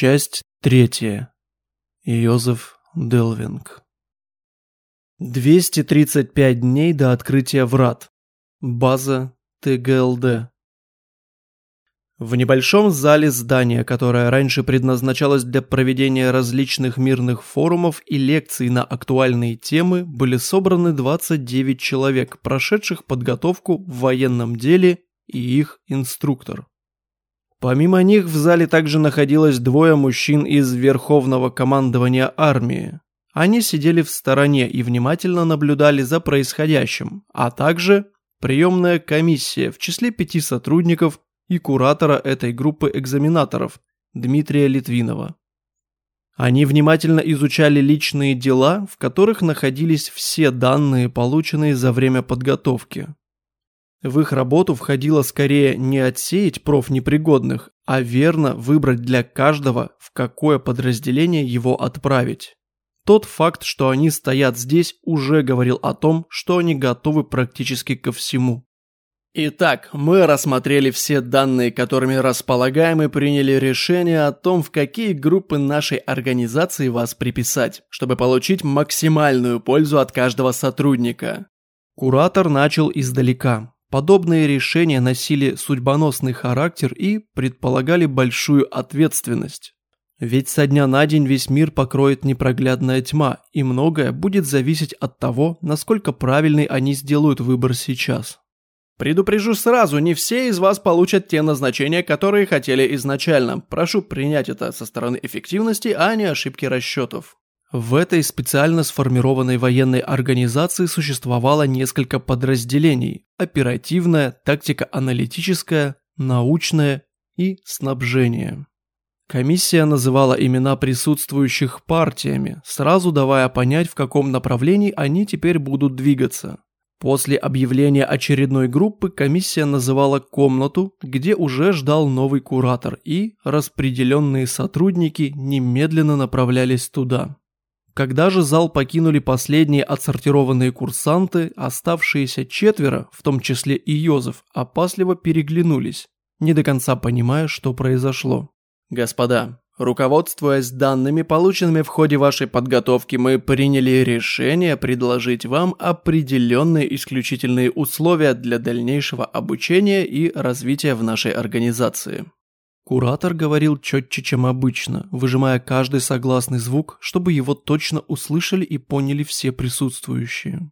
Часть третья. Йозеф Делвинг. 235 дней до открытия врат. База ТГЛД. В небольшом зале здания, которое раньше предназначалось для проведения различных мирных форумов и лекций на актуальные темы, были собраны 29 человек, прошедших подготовку в военном деле и их инструктор. Помимо них в зале также находилось двое мужчин из Верховного командования армии. Они сидели в стороне и внимательно наблюдали за происходящим, а также приемная комиссия в числе пяти сотрудников и куратора этой группы экзаменаторов Дмитрия Литвинова. Они внимательно изучали личные дела, в которых находились все данные, полученные за время подготовки. В их работу входило скорее не отсеять профнепригодных, а верно выбрать для каждого, в какое подразделение его отправить. Тот факт, что они стоят здесь, уже говорил о том, что они готовы практически ко всему. Итак, мы рассмотрели все данные, которыми располагаем и приняли решение о том, в какие группы нашей организации вас приписать, чтобы получить максимальную пользу от каждого сотрудника. Куратор начал издалека. Подобные решения носили судьбоносный характер и предполагали большую ответственность. Ведь со дня на день весь мир покроет непроглядная тьма, и многое будет зависеть от того, насколько правильный они сделают выбор сейчас. Предупрежу сразу, не все из вас получат те назначения, которые хотели изначально. Прошу принять это со стороны эффективности, а не ошибки расчетов. В этой специально сформированной военной организации существовало несколько подразделений – оперативная, тактико-аналитическая, научная и снабжение. Комиссия называла имена присутствующих партиями, сразу давая понять, в каком направлении они теперь будут двигаться. После объявления очередной группы комиссия называла комнату, где уже ждал новый куратор, и распределенные сотрудники немедленно направлялись туда. Когда же зал покинули последние отсортированные курсанты, оставшиеся четверо, в том числе и Йозеф, опасливо переглянулись, не до конца понимая, что произошло. «Господа, руководствуясь данными, полученными в ходе вашей подготовки, мы приняли решение предложить вам определенные исключительные условия для дальнейшего обучения и развития в нашей организации». Куратор говорил четче, чем обычно, выжимая каждый согласный звук, чтобы его точно услышали и поняли все присутствующие.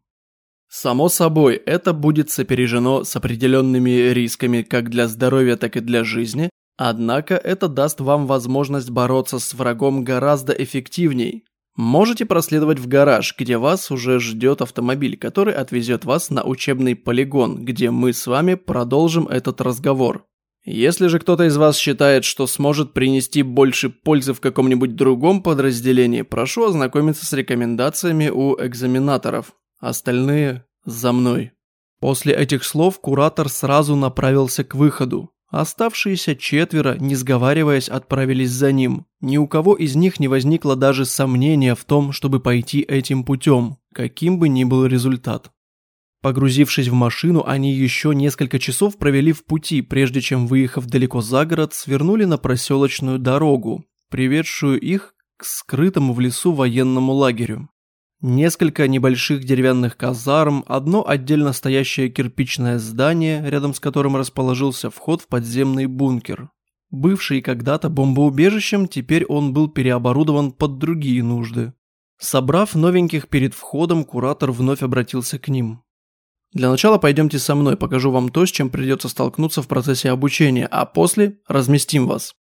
Само собой, это будет сопережено с определенными рисками как для здоровья, так и для жизни, однако это даст вам возможность бороться с врагом гораздо эффективней. Можете проследовать в гараж, где вас уже ждет автомобиль, который отвезет вас на учебный полигон, где мы с вами продолжим этот разговор. Если же кто-то из вас считает, что сможет принести больше пользы в каком-нибудь другом подразделении, прошу ознакомиться с рекомендациями у экзаменаторов. Остальные за мной. После этих слов куратор сразу направился к выходу. Оставшиеся четверо, не сговариваясь, отправились за ним. Ни у кого из них не возникло даже сомнения в том, чтобы пойти этим путем, каким бы ни был результат. Погрузившись в машину, они еще несколько часов провели в пути, прежде чем, выехав далеко за город, свернули на проселочную дорогу, приведшую их к скрытому в лесу военному лагерю. Несколько небольших деревянных казарм, одно отдельно стоящее кирпичное здание, рядом с которым расположился вход в подземный бункер. Бывший когда-то бомбоубежищем, теперь он был переоборудован под другие нужды. Собрав новеньких перед входом, куратор вновь обратился к ним. Для начала пойдемте со мной, покажу вам то, с чем придется столкнуться в процессе обучения, а после разместим вас.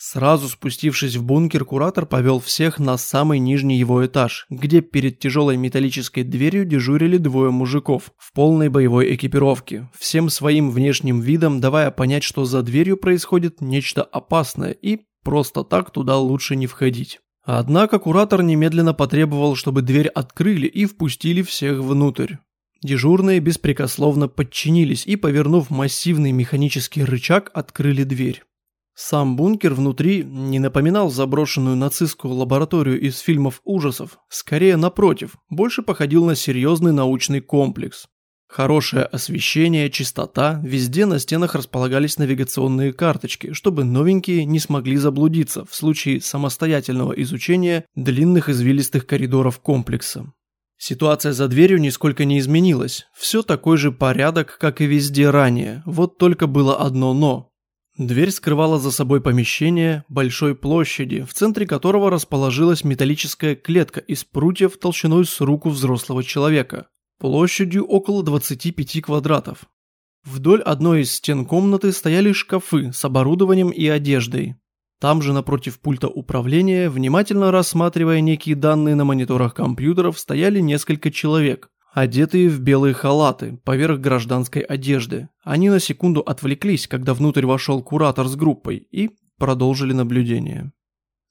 Сразу спустившись в бункер, куратор повел всех на самый нижний его этаж, где перед тяжелой металлической дверью дежурили двое мужиков в полной боевой экипировке, всем своим внешним видом давая понять, что за дверью происходит нечто опасное и просто так туда лучше не входить. Однако куратор немедленно потребовал, чтобы дверь открыли и впустили всех внутрь. Дежурные беспрекословно подчинились и, повернув массивный механический рычаг, открыли дверь. Сам бункер внутри не напоминал заброшенную нацистскую лабораторию из фильмов ужасов, скорее напротив, больше походил на серьезный научный комплекс. Хорошее освещение, чистота, везде на стенах располагались навигационные карточки, чтобы новенькие не смогли заблудиться в случае самостоятельного изучения длинных извилистых коридоров комплекса. Ситуация за дверью нисколько не изменилась, все такой же порядок, как и везде ранее, вот только было одно «но». Дверь скрывала за собой помещение большой площади, в центре которого расположилась металлическая клетка из прутьев толщиной с руку взрослого человека площадью около 25 квадратов. Вдоль одной из стен комнаты стояли шкафы с оборудованием и одеждой. Там же напротив пульта управления, внимательно рассматривая некие данные на мониторах компьютеров, стояли несколько человек, одетые в белые халаты, поверх гражданской одежды. Они на секунду отвлеклись, когда внутрь вошел куратор с группой, и продолжили наблюдение.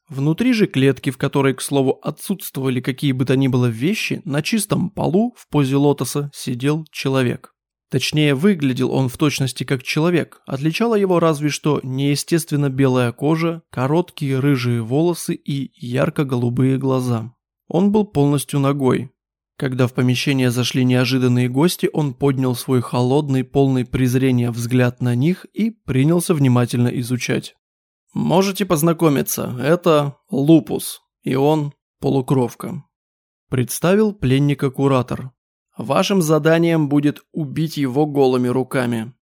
Внутри же клетки, в которой, к слову, отсутствовали какие бы то ни было вещи, на чистом полу в позе лотоса сидел человек. Точнее, выглядел он в точности как человек, отличала его разве что неестественно белая кожа, короткие рыжие волосы и ярко-голубые глаза. Он был полностью ногой. Когда в помещение зашли неожиданные гости, он поднял свой холодный, полный презрения взгляд на них и принялся внимательно изучать. Можете познакомиться, это Лупус, и он полукровка. Представил пленника куратор. Вашим заданием будет убить его голыми руками.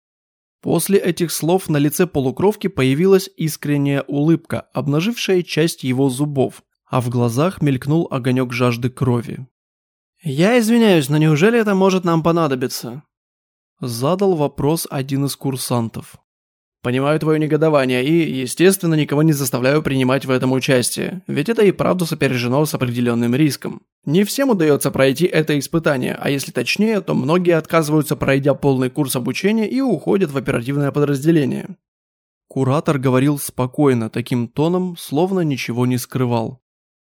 После этих слов на лице полукровки появилась искренняя улыбка, обнажившая часть его зубов, а в глазах мелькнул огонек жажды крови. «Я извиняюсь, но неужели это может нам понадобиться?» Задал вопрос один из курсантов. Понимаю твое негодование и, естественно, никого не заставляю принимать в этом участие, ведь это и правда сопряжено с определенным риском. Не всем удается пройти это испытание, а если точнее, то многие отказываются, пройдя полный курс обучения и уходят в оперативное подразделение. Куратор говорил спокойно, таким тоном, словно ничего не скрывал.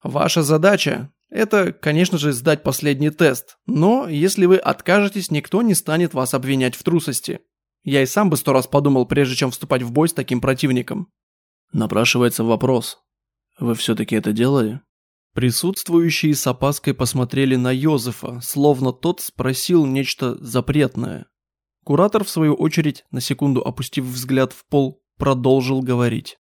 Ваша задача – это, конечно же, сдать последний тест, но если вы откажетесь, никто не станет вас обвинять в трусости. Я и сам бы сто раз подумал, прежде чем вступать в бой с таким противником. Напрашивается вопрос. Вы все-таки это делали? Присутствующие с опаской посмотрели на Йозефа, словно тот спросил нечто запретное. Куратор, в свою очередь, на секунду опустив взгляд в пол, продолжил говорить.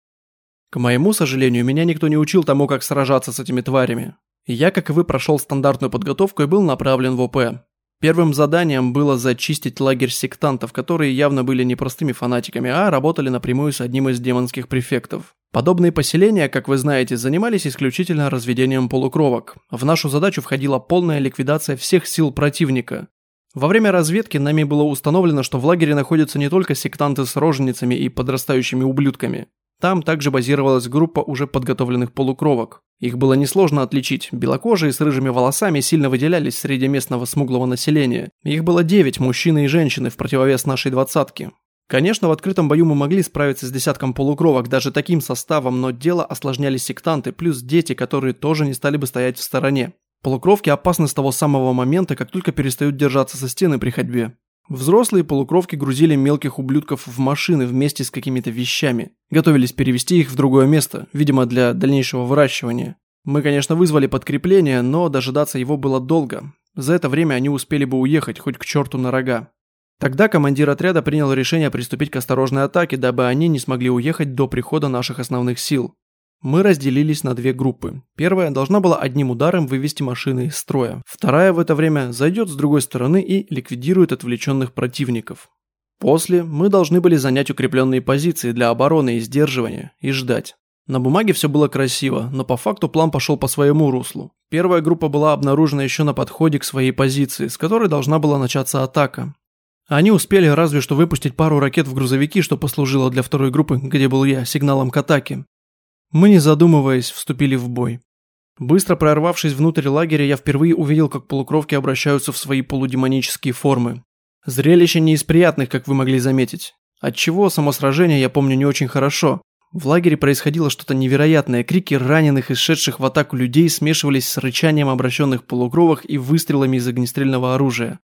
К моему сожалению, меня никто не учил тому, как сражаться с этими тварями. Я, как и вы, прошел стандартную подготовку и был направлен в ОП. Первым заданием было зачистить лагерь сектантов, которые явно были не простыми фанатиками, а работали напрямую с одним из демонских префектов. Подобные поселения, как вы знаете, занимались исключительно разведением полукровок. В нашу задачу входила полная ликвидация всех сил противника. Во время разведки нами было установлено, что в лагере находятся не только сектанты с роженицами и подрастающими ублюдками. Там также базировалась группа уже подготовленных полукровок. Их было несложно отличить. Белокожие с рыжими волосами сильно выделялись среди местного смуглого населения. Их было девять, мужчины и женщины, в противовес нашей двадцатке. Конечно, в открытом бою мы могли справиться с десятком полукровок даже таким составом, но дело осложняли сектанты, плюс дети, которые тоже не стали бы стоять в стороне. Полукровки опасны с того самого момента, как только перестают держаться со стены при ходьбе. Взрослые полукровки грузили мелких ублюдков в машины вместе с какими-то вещами. Готовились перевести их в другое место, видимо, для дальнейшего выращивания. Мы, конечно, вызвали подкрепление, но дожидаться его было долго. За это время они успели бы уехать хоть к черту на рога. Тогда командир отряда принял решение приступить к осторожной атаке, дабы они не смогли уехать до прихода наших основных сил. Мы разделились на две группы. Первая должна была одним ударом вывести машины из строя. Вторая в это время зайдет с другой стороны и ликвидирует отвлеченных противников. После мы должны были занять укрепленные позиции для обороны и сдерживания и ждать. На бумаге все было красиво, но по факту план пошел по своему руслу. Первая группа была обнаружена еще на подходе к своей позиции, с которой должна была начаться атака. Они успели разве что выпустить пару ракет в грузовики, что послужило для второй группы, где был я, сигналом к атаке. Мы, не задумываясь, вступили в бой. Быстро прорвавшись внутрь лагеря, я впервые увидел, как полукровки обращаются в свои полудемонические формы. Зрелище не из приятных, как вы могли заметить. Отчего само сражение я помню не очень хорошо. В лагере происходило что-то невероятное. Крики раненых и шедших в атаку людей смешивались с рычанием обращенных полукровок и выстрелами из огнестрельного оружия.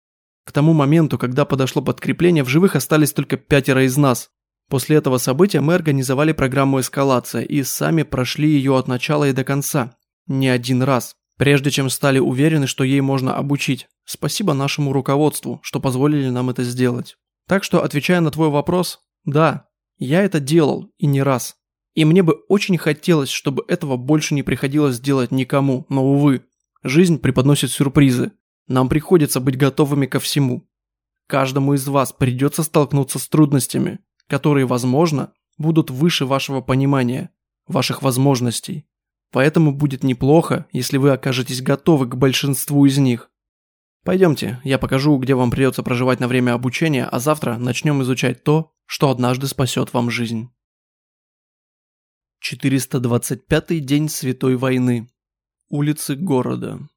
К тому моменту, когда подошло подкрепление, в живых остались только пятеро из нас. После этого события мы организовали программу «Эскалация» и сами прошли ее от начала и до конца. Не один раз. прежде чем стали уверены, что ей можно обучить. Спасибо нашему руководству, что позволили нам это сделать. Так что, отвечая на твой вопрос, да, я это делал и не раз. И мне бы очень хотелось, чтобы этого больше не приходилось делать никому, но, увы, жизнь преподносит сюрпризы. Нам приходится быть готовыми ко всему. Каждому из вас придется столкнуться с трудностями, которые, возможно, будут выше вашего понимания, ваших возможностей. Поэтому будет неплохо, если вы окажетесь готовы к большинству из них. Пойдемте, я покажу, где вам придется проживать на время обучения, а завтра начнем изучать то, что однажды спасет вам жизнь. 425-й день Святой войны. Улицы города.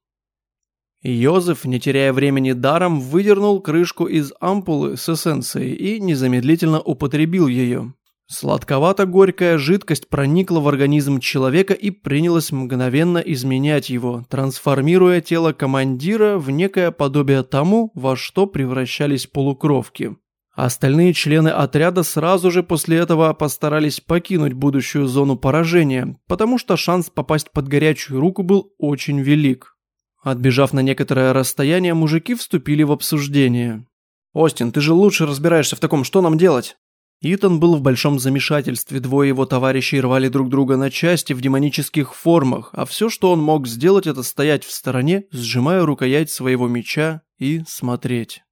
Йозеф, не теряя времени даром, выдернул крышку из ампулы с эссенцией и незамедлительно употребил ее. Сладковато-горькая жидкость проникла в организм человека и принялась мгновенно изменять его, трансформируя тело командира в некое подобие тому, во что превращались полукровки. Остальные члены отряда сразу же после этого постарались покинуть будущую зону поражения, потому что шанс попасть под горячую руку был очень велик. Отбежав на некоторое расстояние, мужики вступили в обсуждение. «Остин, ты же лучше разбираешься в таком, что нам делать?» Итан был в большом замешательстве, двое его товарищей рвали друг друга на части в демонических формах, а все, что он мог сделать, это стоять в стороне, сжимая рукоять своего меча и смотреть.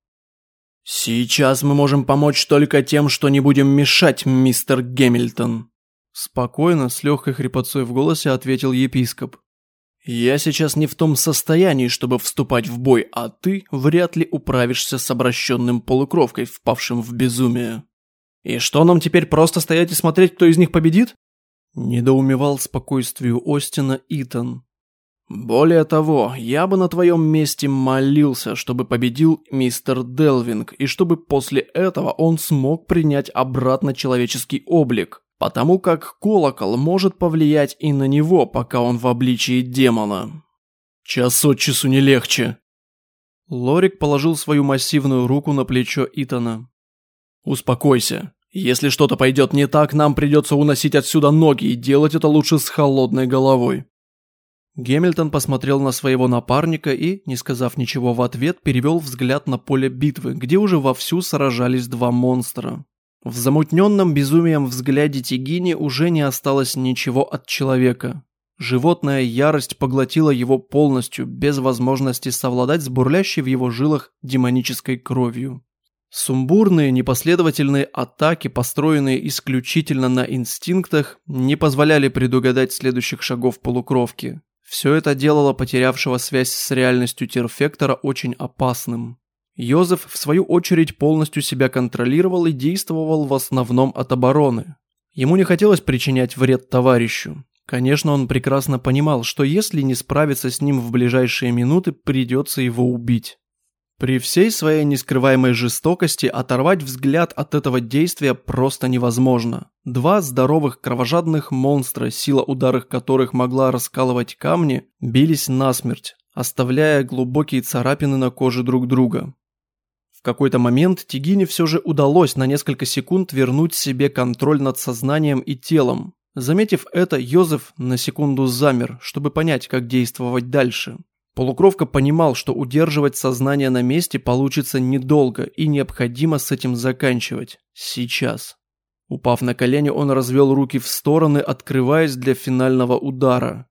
«Сейчас мы можем помочь только тем, что не будем мешать, мистер Гемильтон», спокойно, с легкой хрипотцой в голосе ответил епископ. «Я сейчас не в том состоянии, чтобы вступать в бой, а ты вряд ли управишься с обращенным полукровкой, впавшим в безумие». «И что нам теперь просто стоять и смотреть, кто из них победит?» Недоумевал спокойствию Остина Итан. «Более того, я бы на твоем месте молился, чтобы победил мистер Делвинг, и чтобы после этого он смог принять обратно человеческий облик, потому как колокол может повлиять и на него, пока он в обличии демона. Час от часу не легче». Лорик положил свою массивную руку на плечо Итана. «Успокойся. Если что-то пойдет не так, нам придется уносить отсюда ноги и делать это лучше с холодной головой». Гемильтон посмотрел на своего напарника и, не сказав ничего в ответ, перевел взгляд на поле битвы, где уже вовсю сражались два монстра. В замутненном безумием взгляде Тигини уже не осталось ничего от человека. Животная ярость поглотила его полностью, без возможности совладать с бурлящей в его жилах демонической кровью. Сумбурные, непоследовательные атаки, построенные исключительно на инстинктах, не позволяли предугадать следующих шагов полукровки. Все это делало потерявшего связь с реальностью Терфектора очень опасным. Йозеф, в свою очередь, полностью себя контролировал и действовал в основном от обороны. Ему не хотелось причинять вред товарищу. Конечно, он прекрасно понимал, что если не справиться с ним в ближайшие минуты, придется его убить. При всей своей нескрываемой жестокости оторвать взгляд от этого действия просто невозможно. Два здоровых кровожадных монстра, сила ударов которых могла раскалывать камни, бились насмерть, оставляя глубокие царапины на коже друг друга. Какой-то момент Тигине все же удалось на несколько секунд вернуть себе контроль над сознанием и телом. Заметив это, Йозеф на секунду замер, чтобы понять, как действовать дальше. Полукровка понимал, что удерживать сознание на месте получится недолго и необходимо с этим заканчивать. Сейчас. Упав на колени, он развел руки в стороны, открываясь для финального удара.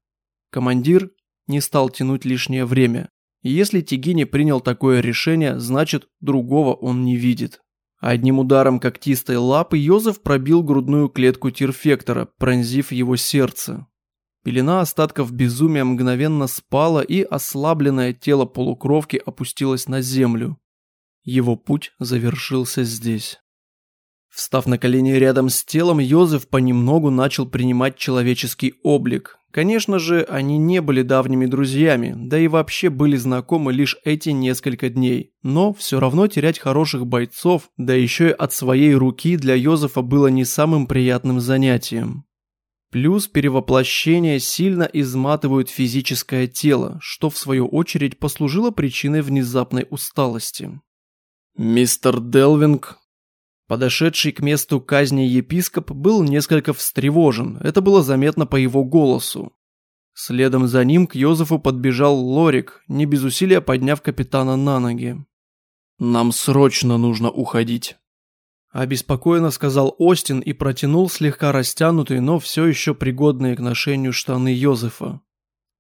Командир не стал тянуть лишнее время. Если Тигини принял такое решение, значит, другого он не видит. Одним ударом когтистой лапы Йозеф пробил грудную клетку Тирфектора, пронзив его сердце. Пелена остатков безумия мгновенно спала, и ослабленное тело полукровки опустилось на землю. Его путь завершился здесь. Встав на колени рядом с телом, Йозеф понемногу начал принимать человеческий облик. Конечно же, они не были давними друзьями, да и вообще были знакомы лишь эти несколько дней. Но все равно терять хороших бойцов, да еще и от своей руки для Йозефа было не самым приятным занятием. Плюс перевоплощения сильно изматывают физическое тело, что в свою очередь послужило причиной внезапной усталости. Мистер Делвинг, подошедший к месту казни епископ, был несколько встревожен, это было заметно по его голосу. Следом за ним к Йозефу подбежал Лорик, не без усилия подняв капитана на ноги. «Нам срочно нужно уходить», – обеспокоенно сказал Остин и протянул слегка растянутые, но все еще пригодные к ношению штаны Йозефа.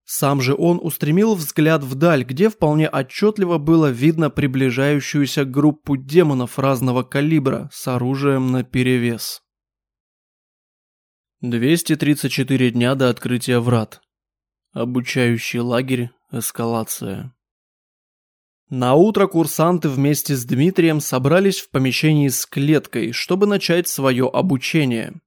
Сам же он устремил взгляд вдаль, где вполне отчетливо было видно приближающуюся группу демонов разного калибра с оружием наперевес. 234 дня до открытия врат. Обучающий лагерь, эскалация. На утро курсанты вместе с Дмитрием собрались в помещении с клеткой, чтобы начать свое обучение.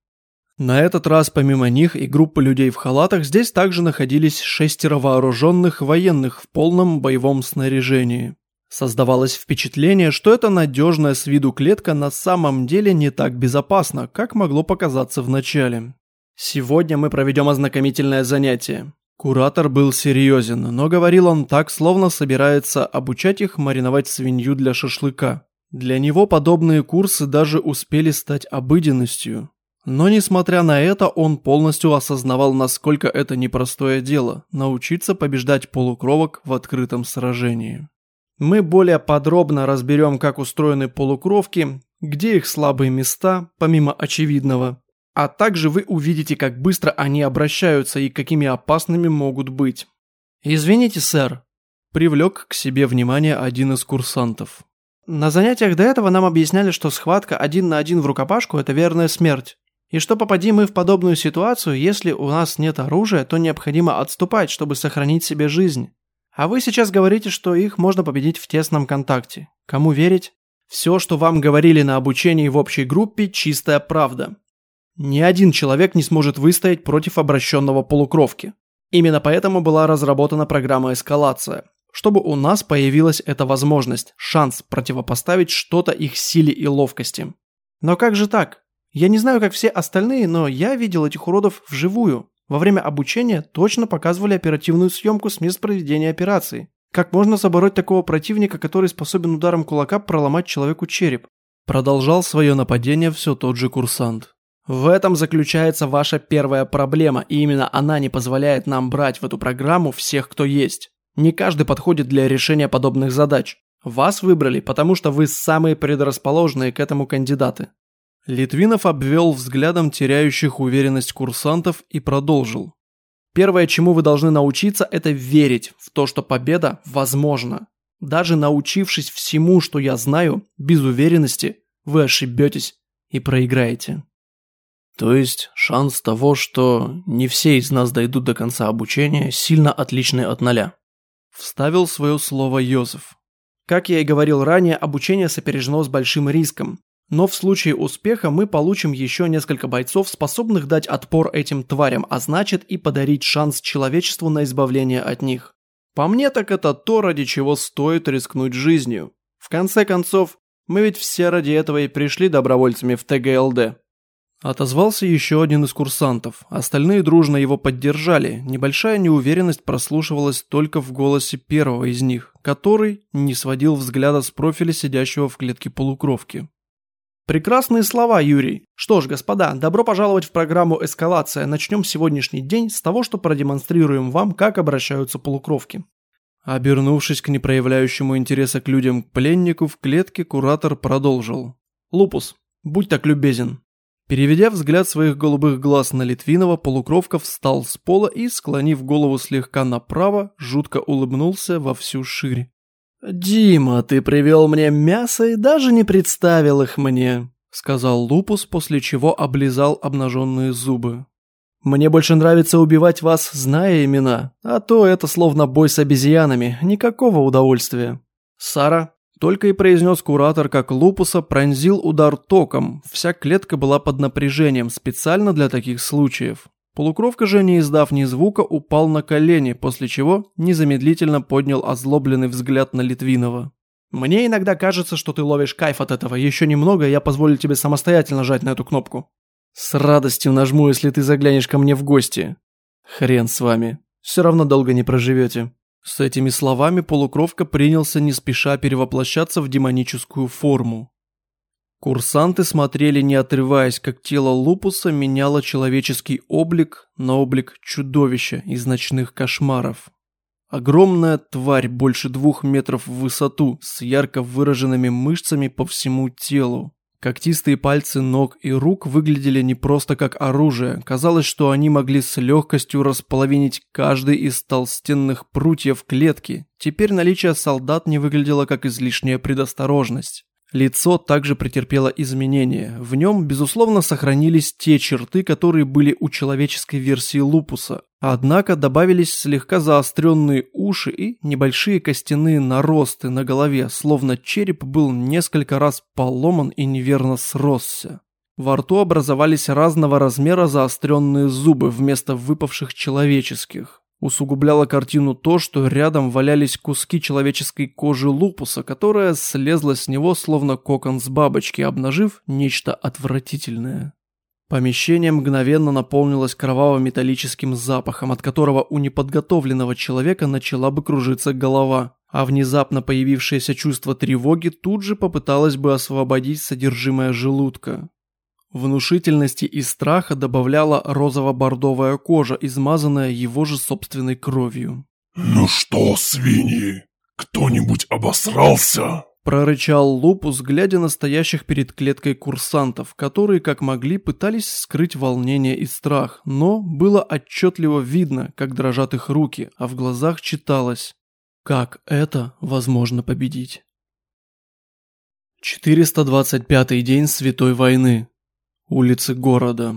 На этот раз помимо них и группы людей в халатах здесь также находились шестеро вооруженных военных в полном боевом снаряжении. Создавалось впечатление, что эта надежная с виду клетка на самом деле не так безопасна, как могло показаться в начале. Сегодня мы проведем ознакомительное занятие. Куратор был серьезен, но говорил он так, словно собирается обучать их мариновать свинью для шашлыка. Для него подобные курсы даже успели стать обыденностью. Но несмотря на это, он полностью осознавал, насколько это непростое дело – научиться побеждать полукровок в открытом сражении. Мы более подробно разберем, как устроены полукровки, где их слабые места, помимо очевидного, а также вы увидите, как быстро они обращаются и какими опасными могут быть. «Извините, сэр», – привлек к себе внимание один из курсантов. «На занятиях до этого нам объясняли, что схватка один на один в рукопашку – это верная смерть. И что попади мы в подобную ситуацию, если у нас нет оружия, то необходимо отступать, чтобы сохранить себе жизнь. А вы сейчас говорите, что их можно победить в тесном контакте. Кому верить? Все, что вам говорили на обучении в общей группе – чистая правда. Ни один человек не сможет выстоять против обращенного полукровки. Именно поэтому была разработана программа «Эскалация», чтобы у нас появилась эта возможность, шанс противопоставить что-то их силе и ловкости. Но как же так? Я не знаю, как все остальные, но я видел этих уродов вживую. Во время обучения точно показывали оперативную съемку с мест проведения операции. Как можно забороть такого противника, который способен ударом кулака проломать человеку череп? Продолжал свое нападение все тот же курсант. В этом заключается ваша первая проблема, и именно она не позволяет нам брать в эту программу всех, кто есть. Не каждый подходит для решения подобных задач. Вас выбрали, потому что вы самые предрасположенные к этому кандидаты. Литвинов обвел взглядом теряющих уверенность курсантов и продолжил. Первое, чему вы должны научиться, это верить в то, что победа возможна. Даже научившись всему, что я знаю, без уверенности, вы ошибетесь и проиграете. То есть шанс того, что не все из нас дойдут до конца обучения, сильно отличный от ноля. Вставил свое слово Йозеф. Как я и говорил ранее, обучение сопережено с большим риском. Но в случае успеха мы получим еще несколько бойцов, способных дать отпор этим тварям, а значит и подарить шанс человечеству на избавление от них. По мне так это то, ради чего стоит рискнуть жизнью. В конце концов, мы ведь все ради этого и пришли добровольцами в ТГЛД. Отозвался еще один из курсантов. Остальные дружно его поддержали. Небольшая неуверенность прослушивалась только в голосе первого из них, который не сводил взгляда с профиля сидящего в клетке полукровки. Прекрасные слова, Юрий. Что ж, господа, добро пожаловать в программу «Эскалация». Начнем сегодняшний день с того, что продемонстрируем вам, как обращаются полукровки. Обернувшись к непроявляющему интереса к людям пленнику в клетке, куратор продолжил. «Лупус, будь так любезен, Переведя взгляд своих голубых глаз на Литвинова, Полукровка встал с пола и, склонив голову слегка направо, жутко улыбнулся во всю ширь. «Дима, ты привел мне мясо и даже не представил их мне», — сказал Лупус, после чего облизал обнаженные зубы. «Мне больше нравится убивать вас, зная имена, а то это словно бой с обезьянами, никакого удовольствия. Сара, только и произнес куратор, как лупуса пронзил удар током. Вся клетка была под напряжением, специально для таких случаев. Полукровка же, не издав ни звука, упал на колени, после чего незамедлительно поднял озлобленный взгляд на Литвинова. «Мне иногда кажется, что ты ловишь кайф от этого. Еще немного, и я позволю тебе самостоятельно жать на эту кнопку». «С радостью нажму, если ты заглянешь ко мне в гости». «Хрен с вами. Все равно долго не проживете». С этими словами полукровка принялся не спеша перевоплощаться в демоническую форму. Курсанты смотрели не отрываясь, как тело Лупуса меняло человеческий облик на облик чудовища из ночных кошмаров. Огромная тварь больше двух метров в высоту, с ярко выраженными мышцами по всему телу. Когтистые пальцы ног и рук выглядели не просто как оружие, казалось, что они могли с легкостью располовинить каждый из толстенных прутьев клетки. Теперь наличие солдат не выглядело как излишняя предосторожность. Лицо также претерпело изменения. В нем, безусловно, сохранились те черты, которые были у человеческой версии лупуса. Однако добавились слегка заостренные уши и небольшие костяные наросты на голове, словно череп был несколько раз поломан и неверно сросся. Во рту образовались разного размера заостренные зубы вместо выпавших человеческих. Усугубляло картину то, что рядом валялись куски человеческой кожи лупуса, которая слезла с него словно кокон с бабочки, обнажив нечто отвратительное. Помещение мгновенно наполнилось кроваво-металлическим запахом, от которого у неподготовленного человека начала бы кружиться голова, а внезапно появившееся чувство тревоги тут же попыталось бы освободить содержимое желудка. Внушительности и страха добавляла розово-бордовая кожа, измазанная его же собственной кровью. «Ну что, свиньи, кто-нибудь обосрался?» Прорычал Лупус, глядя на стоящих перед клеткой курсантов, которые, как могли, пытались скрыть волнение и страх, но было отчетливо видно, как дрожат их руки, а в глазах читалось «Как это возможно победить?» 425 день Святой войны. Улицы города.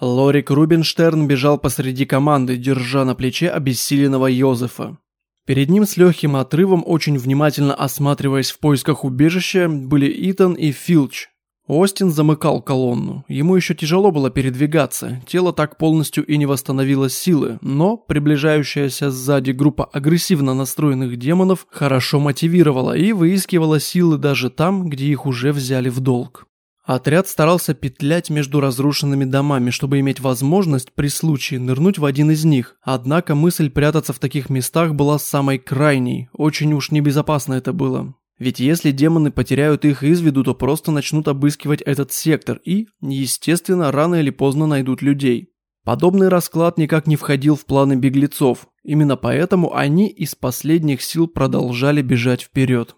Лорик Рубинштерн бежал посреди команды, держа на плече обессиленного Йозефа. Перед ним с легким отрывом, очень внимательно осматриваясь в поисках убежища, были Итан и Филч. Остин замыкал колонну. Ему еще тяжело было передвигаться, тело так полностью и не восстановило силы, но приближающаяся сзади группа агрессивно настроенных демонов хорошо мотивировала и выискивала силы даже там, где их уже взяли в долг. Отряд старался петлять между разрушенными домами, чтобы иметь возможность при случае нырнуть в один из них. Однако мысль прятаться в таких местах была самой крайней, очень уж небезопасно это было. Ведь если демоны потеряют их из виду, то просто начнут обыскивать этот сектор и, естественно, рано или поздно найдут людей. Подобный расклад никак не входил в планы беглецов, именно поэтому они из последних сил продолжали бежать вперед.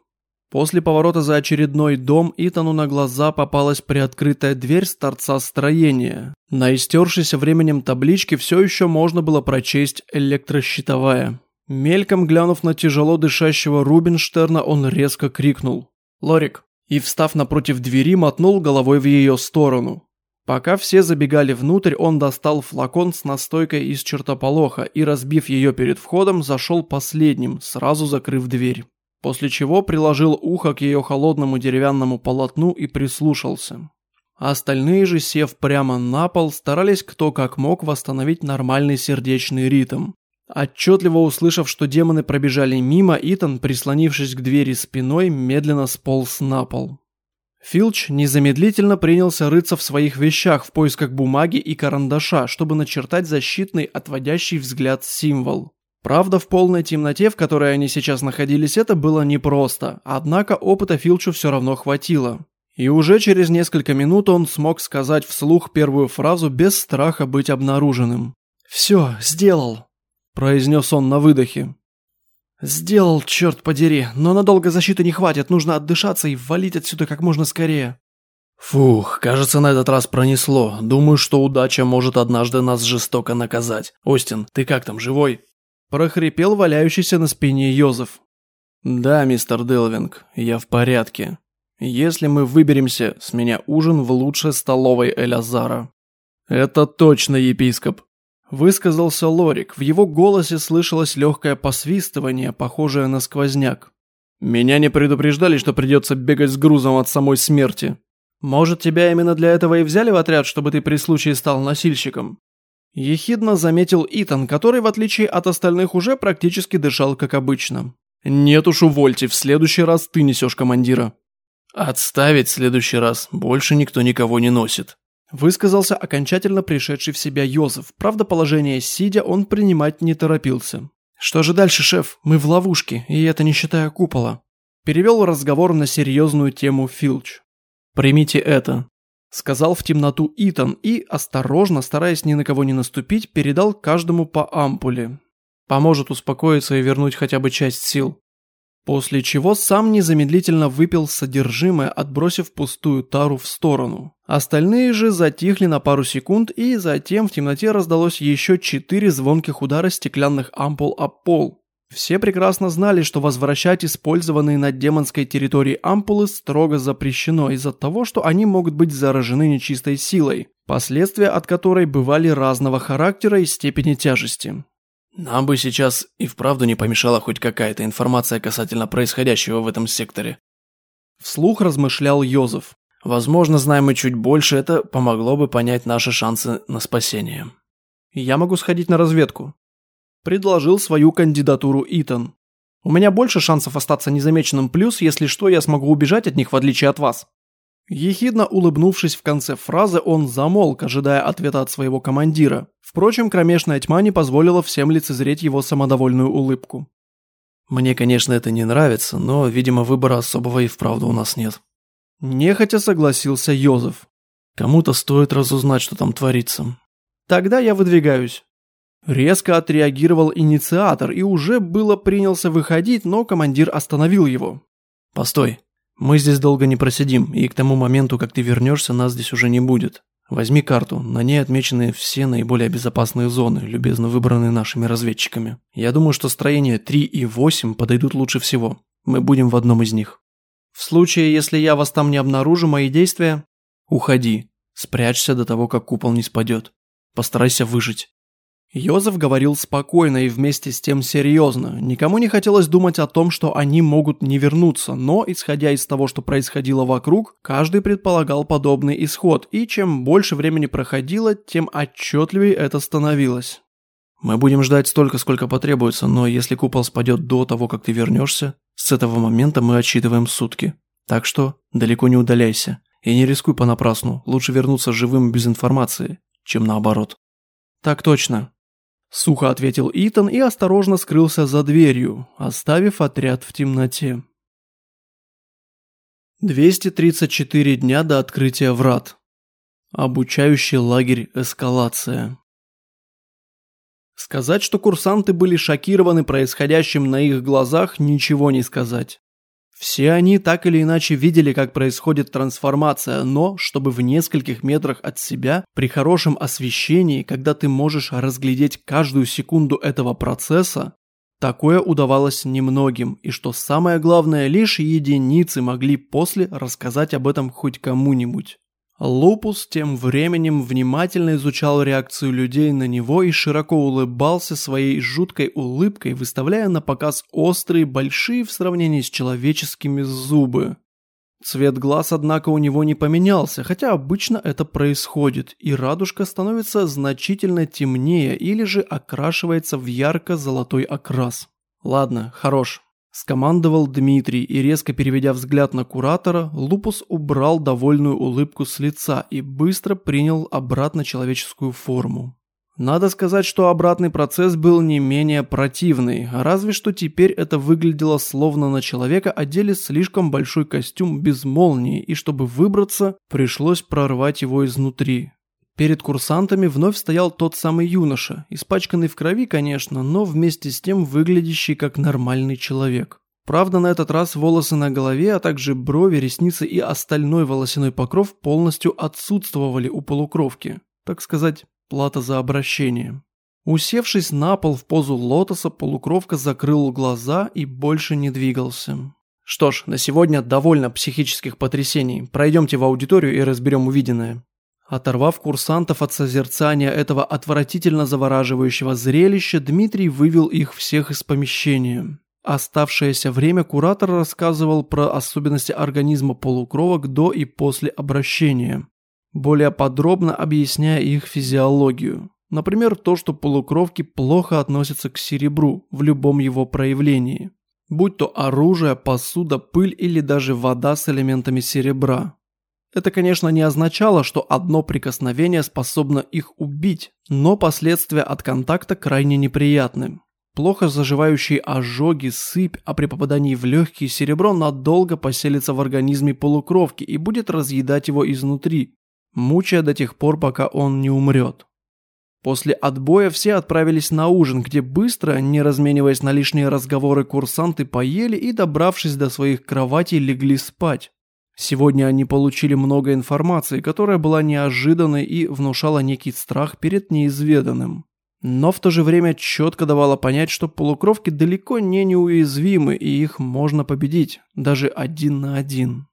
После поворота за очередной дом Итану на глаза попалась приоткрытая дверь с торца строения. На истершейся временем табличке все еще можно было прочесть «электрощитовая». Мельком глянув на тяжело дышащего Рубинштерна, он резко крикнул «Лорик!» и, встав напротив двери, мотнул головой в ее сторону. Пока все забегали внутрь, он достал флакон с настойкой из чертополоха и, разбив ее перед входом, зашел последним, сразу закрыв дверь после чего приложил ухо к ее холодному деревянному полотну и прислушался. Остальные же, сев прямо на пол, старались кто как мог восстановить нормальный сердечный ритм. Отчетливо услышав, что демоны пробежали мимо, Итан, прислонившись к двери спиной, медленно сполз на пол. Филч незамедлительно принялся рыться в своих вещах в поисках бумаги и карандаша, чтобы начертать защитный отводящий взгляд символ. Правда, в полной темноте, в которой они сейчас находились, это было непросто, однако опыта Филчу все равно хватило. И уже через несколько минут он смог сказать вслух первую фразу без страха быть обнаруженным. «Все, сделал», – произнес он на выдохе. «Сделал, черт подери, но надолго защиты не хватит, нужно отдышаться и валить отсюда как можно скорее». Фух, кажется, на этот раз пронесло. Думаю, что удача может однажды нас жестоко наказать. Остин, ты как там, живой? Прохрипел валяющийся на спине Йозеф. «Да, мистер Делвинг, я в порядке. Если мы выберемся, с меня ужин в лучшей столовой Элязара». «Это точно, епископ», – высказался Лорик. В его голосе слышалось легкое посвистывание, похожее на сквозняк. «Меня не предупреждали, что придется бегать с грузом от самой смерти. Может, тебя именно для этого и взяли в отряд, чтобы ты при случае стал носильщиком?» Ехидно заметил Итан, который, в отличие от остальных, уже практически дышал как обычно. «Нет уж, увольте, в следующий раз ты несешь командира». «Отставить в следующий раз, больше никто никого не носит», высказался окончательно пришедший в себя Йозеф. Правда, положение сидя он принимать не торопился. «Что же дальше, шеф? Мы в ловушке, и это не считая купола». Перевел разговор на серьезную тему Филч. Примите это. Сказал в темноту Итан и, осторожно, стараясь ни на кого не наступить, передал каждому по ампуле. Поможет успокоиться и вернуть хотя бы часть сил. После чего сам незамедлительно выпил содержимое, отбросив пустую тару в сторону. Остальные же затихли на пару секунд, и затем в темноте раздалось еще четыре звонких удара стеклянных ампул об пол. Все прекрасно знали, что возвращать использованные на демонской территории ампулы строго запрещено из-за того, что они могут быть заражены нечистой силой, последствия от которой бывали разного характера и степени тяжести. Нам бы сейчас и вправду не помешала хоть какая-то информация касательно происходящего в этом секторе. Вслух размышлял Йозеф. Возможно, знаем мы чуть больше, это помогло бы понять наши шансы на спасение. Я могу сходить на разведку. Предложил свою кандидатуру Итан. У меня больше шансов остаться незамеченным, плюс, если что, я смогу убежать от них в отличие от вас. Ехидно улыбнувшись в конце фразы, он замолк, ожидая ответа от своего командира. Впрочем, кромешная тьма не позволила всем лицезреть его самодовольную улыбку. «Мне, конечно, это не нравится, но, видимо, выбора особого и вправду у нас нет». Нехотя согласился Йозеф. «Кому-то стоит разузнать, что там творится». «Тогда я выдвигаюсь». Резко отреагировал инициатор и уже было принялся выходить, но командир остановил его. «Постой, мы здесь долго не просидим, и к тому моменту, как ты вернешься, нас здесь уже не будет. Возьми карту, на ней отмечены все наиболее безопасные зоны, любезно выбранные нашими разведчиками. Я думаю, что строения 3 и 8 подойдут лучше всего. Мы будем в одном из них. В случае, если я вас там не обнаружу, мои действия... Уходи. Спрячься до того, как купол не спадет. Постарайся выжить. Йозеф говорил спокойно и вместе с тем серьезно. Никому не хотелось думать о том, что они могут не вернуться, но, исходя из того, что происходило вокруг, каждый предполагал подобный исход, и чем больше времени проходило, тем отчетливее это становилось. «Мы будем ждать столько, сколько потребуется, но если купол спадет до того, как ты вернешься, с этого момента мы отсчитываем сутки. Так что далеко не удаляйся. И не рискуй понапрасну, лучше вернуться живым без информации, чем наоборот». «Так точно», Сухо ответил Итан и осторожно скрылся за дверью, оставив отряд в темноте. 234 дня до открытия врат. Обучающий лагерь «Эскалация». Сказать, что курсанты были шокированы происходящим на их глазах, ничего не сказать. Все они так или иначе видели, как происходит трансформация, но чтобы в нескольких метрах от себя, при хорошем освещении, когда ты можешь разглядеть каждую секунду этого процесса, такое удавалось немногим, и что самое главное, лишь единицы могли после рассказать об этом хоть кому-нибудь. Лупус тем временем внимательно изучал реакцию людей на него и широко улыбался своей жуткой улыбкой, выставляя на показ острые, большие в сравнении с человеческими зубы. Цвет глаз, однако, у него не поменялся, хотя обычно это происходит, и радужка становится значительно темнее или же окрашивается в ярко-золотой окрас. Ладно, хорош, Скомандовал Дмитрий и, резко переведя взгляд на куратора, Лупус убрал довольную улыбку с лица и быстро принял обратно человеческую форму. Надо сказать, что обратный процесс был не менее противный, разве что теперь это выглядело словно на человека одели слишком большой костюм без молнии, и чтобы выбраться, пришлось прорвать его изнутри. Перед курсантами вновь стоял тот самый юноша, испачканный в крови, конечно, но вместе с тем выглядящий как нормальный человек. Правда, на этот раз волосы на голове, а также брови, ресницы и остальной волосяной покров полностью отсутствовали у полукровки. Так сказать, плата за обращение. Усевшись на пол в позу лотоса, полукровка закрыл глаза и больше не двигался. Что ж, на сегодня довольно психических потрясений. Пройдемте в аудиторию и разберем увиденное. Оторвав курсантов от созерцания этого отвратительно завораживающего зрелища, Дмитрий вывел их всех из помещения. Оставшееся время куратор рассказывал про особенности организма полукровок до и после обращения, более подробно объясняя их физиологию. Например, то, что полукровки плохо относятся к серебру в любом его проявлении, будь то оружие, посуда, пыль или даже вода с элементами серебра. Это, конечно, не означало, что одно прикосновение способно их убить, но последствия от контакта крайне неприятны. плохо заживающие ожоги, сыпь, а при попадании в легкие серебро надолго поселится в организме полукровки и будет разъедать его изнутри, мучая до тех пор, пока он не умрет. После отбоя все отправились на ужин, где быстро, не размениваясь на лишние разговоры, курсанты поели и, добравшись до своих кроватей, легли спать. Сегодня они получили много информации, которая была неожиданной и внушала некий страх перед неизведанным. Но в то же время четко давала понять, что полукровки далеко не неуязвимы и их можно победить, даже один на один.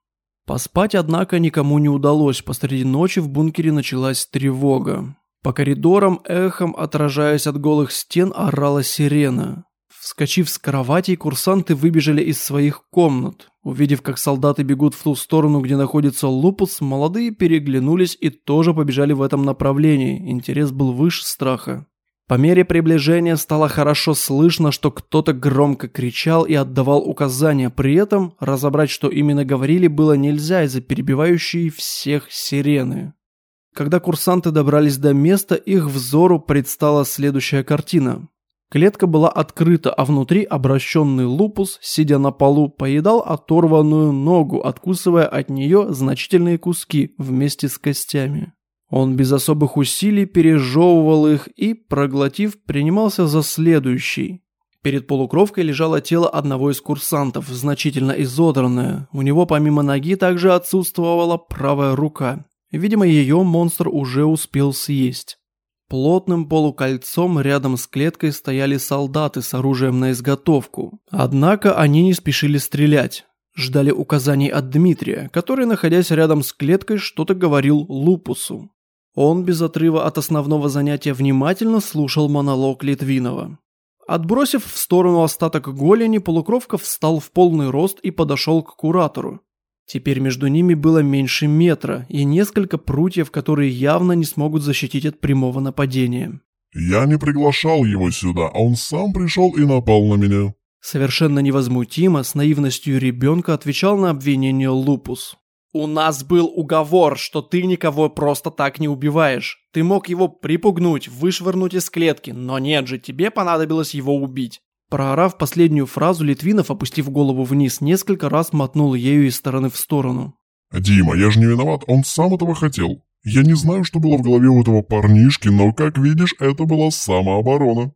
Поспать, однако, никому не удалось, посреди ночи в бункере началась тревога. По коридорам, эхом отражаясь от голых стен, орала сирена. Вскочив с кроватей, курсанты выбежали из своих комнат. Увидев, как солдаты бегут в ту сторону, где находится Лупус, молодые переглянулись и тоже побежали в этом направлении. Интерес был выше страха. По мере приближения стало хорошо слышно, что кто-то громко кричал и отдавал указания, при этом разобрать, что именно говорили, было нельзя из-за перебивающей всех сирены. Когда курсанты добрались до места, их взору предстала следующая картина. Клетка была открыта, а внутри обращенный лупус, сидя на полу, поедал оторванную ногу, откусывая от нее значительные куски вместе с костями. Он без особых усилий пережевывал их и, проглотив, принимался за следующий. Перед полукровкой лежало тело одного из курсантов, значительно изодранное. У него помимо ноги также отсутствовала правая рука. Видимо, ее монстр уже успел съесть. Плотным полукольцом рядом с клеткой стояли солдаты с оружием на изготовку. Однако они не спешили стрелять. Ждали указаний от Дмитрия, который, находясь рядом с клеткой, что-то говорил Лупусу. Он без отрыва от основного занятия внимательно слушал монолог Литвинова. Отбросив в сторону остаток голени, полукровка встал в полный рост и подошел к куратору. Теперь между ними было меньше метра и несколько прутьев, которые явно не смогут защитить от прямого нападения. «Я не приглашал его сюда, а он сам пришел и напал на меня». Совершенно невозмутимо, с наивностью ребенка отвечал на обвинение Лупус. «У нас был уговор, что ты никого просто так не убиваешь. Ты мог его припугнуть, вышвырнуть из клетки, но нет же, тебе понадобилось его убить. Проорав последнюю фразу, Литвинов, опустив голову вниз, несколько раз мотнул ею из стороны в сторону. «Дима, я же не виноват, он сам этого хотел. Я не знаю, что было в голове у этого парнишки, но, как видишь, это была самооборона».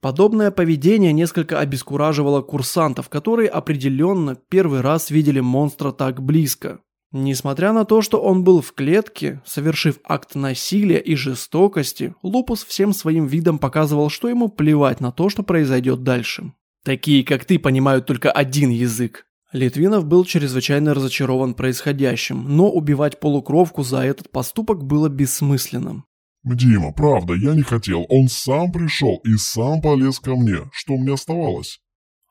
Подобное поведение несколько обескураживало курсантов, которые определенно первый раз видели монстра так близко. Несмотря на то, что он был в клетке, совершив акт насилия и жестокости, Лупус всем своим видом показывал, что ему плевать на то, что произойдет дальше. Такие, как ты, понимают только один язык. Литвинов был чрезвычайно разочарован происходящим, но убивать полукровку за этот поступок было бессмысленным. «Дима, правда, я не хотел. Он сам пришел и сам полез ко мне. Что мне оставалось?»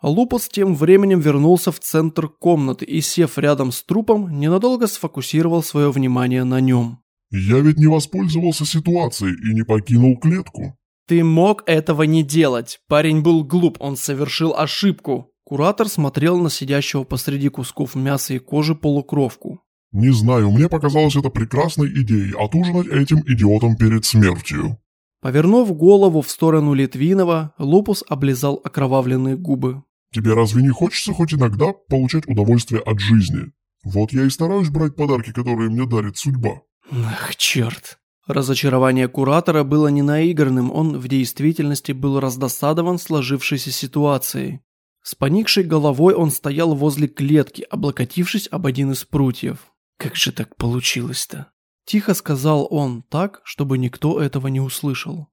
Лупус тем временем вернулся в центр комнаты и, сев рядом с трупом, ненадолго сфокусировал свое внимание на нем. «Я ведь не воспользовался ситуацией и не покинул клетку». «Ты мог этого не делать. Парень был глуп, он совершил ошибку». Куратор смотрел на сидящего посреди кусков мяса и кожи полукровку. «Не знаю, мне показалось это прекрасной идеей отужинать этим идиотом перед смертью». Повернув голову в сторону Литвинова, Лупус облизал окровавленные губы. Тебе разве не хочется хоть иногда получать удовольствие от жизни? Вот я и стараюсь брать подарки, которые мне дарит судьба». «Ах, черт!» Разочарование куратора было не наигранным, он в действительности был раздосадован сложившейся ситуацией. С поникшей головой он стоял возле клетки, облокотившись об один из прутьев. «Как же так получилось-то?» Тихо сказал он так, чтобы никто этого не услышал.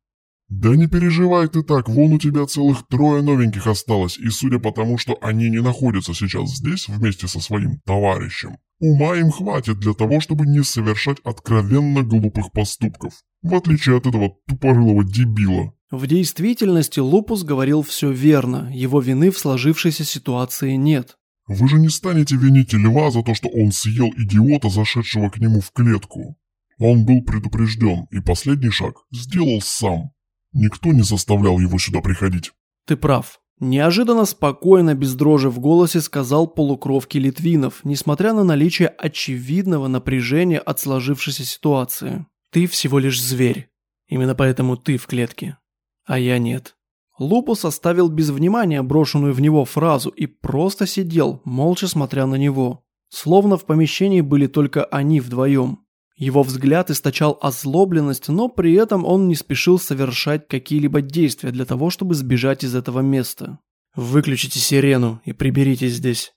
«Да не переживай ты так, вон у тебя целых трое новеньких осталось, и судя по тому, что они не находятся сейчас здесь вместе со своим товарищем, ума им хватит для того, чтобы не совершать откровенно глупых поступков, в отличие от этого тупорылого дебила». В действительности Лупус говорил все верно, его вины в сложившейся ситуации нет. «Вы же не станете винить льва за то, что он съел идиота, зашедшего к нему в клетку. Он был предупрежден, и последний шаг сделал сам». Никто не заставлял его сюда приходить. Ты прав. Неожиданно спокойно, без дрожи в голосе сказал полукровки Литвинов, несмотря на наличие очевидного напряжения от сложившейся ситуации. Ты всего лишь зверь. Именно поэтому ты в клетке. А я нет. Лупус оставил без внимания брошенную в него фразу и просто сидел, молча смотря на него. Словно в помещении были только они вдвоем. Его взгляд источал озлобленность, но при этом он не спешил совершать какие-либо действия для того, чтобы сбежать из этого места. «Выключите сирену и приберитесь здесь.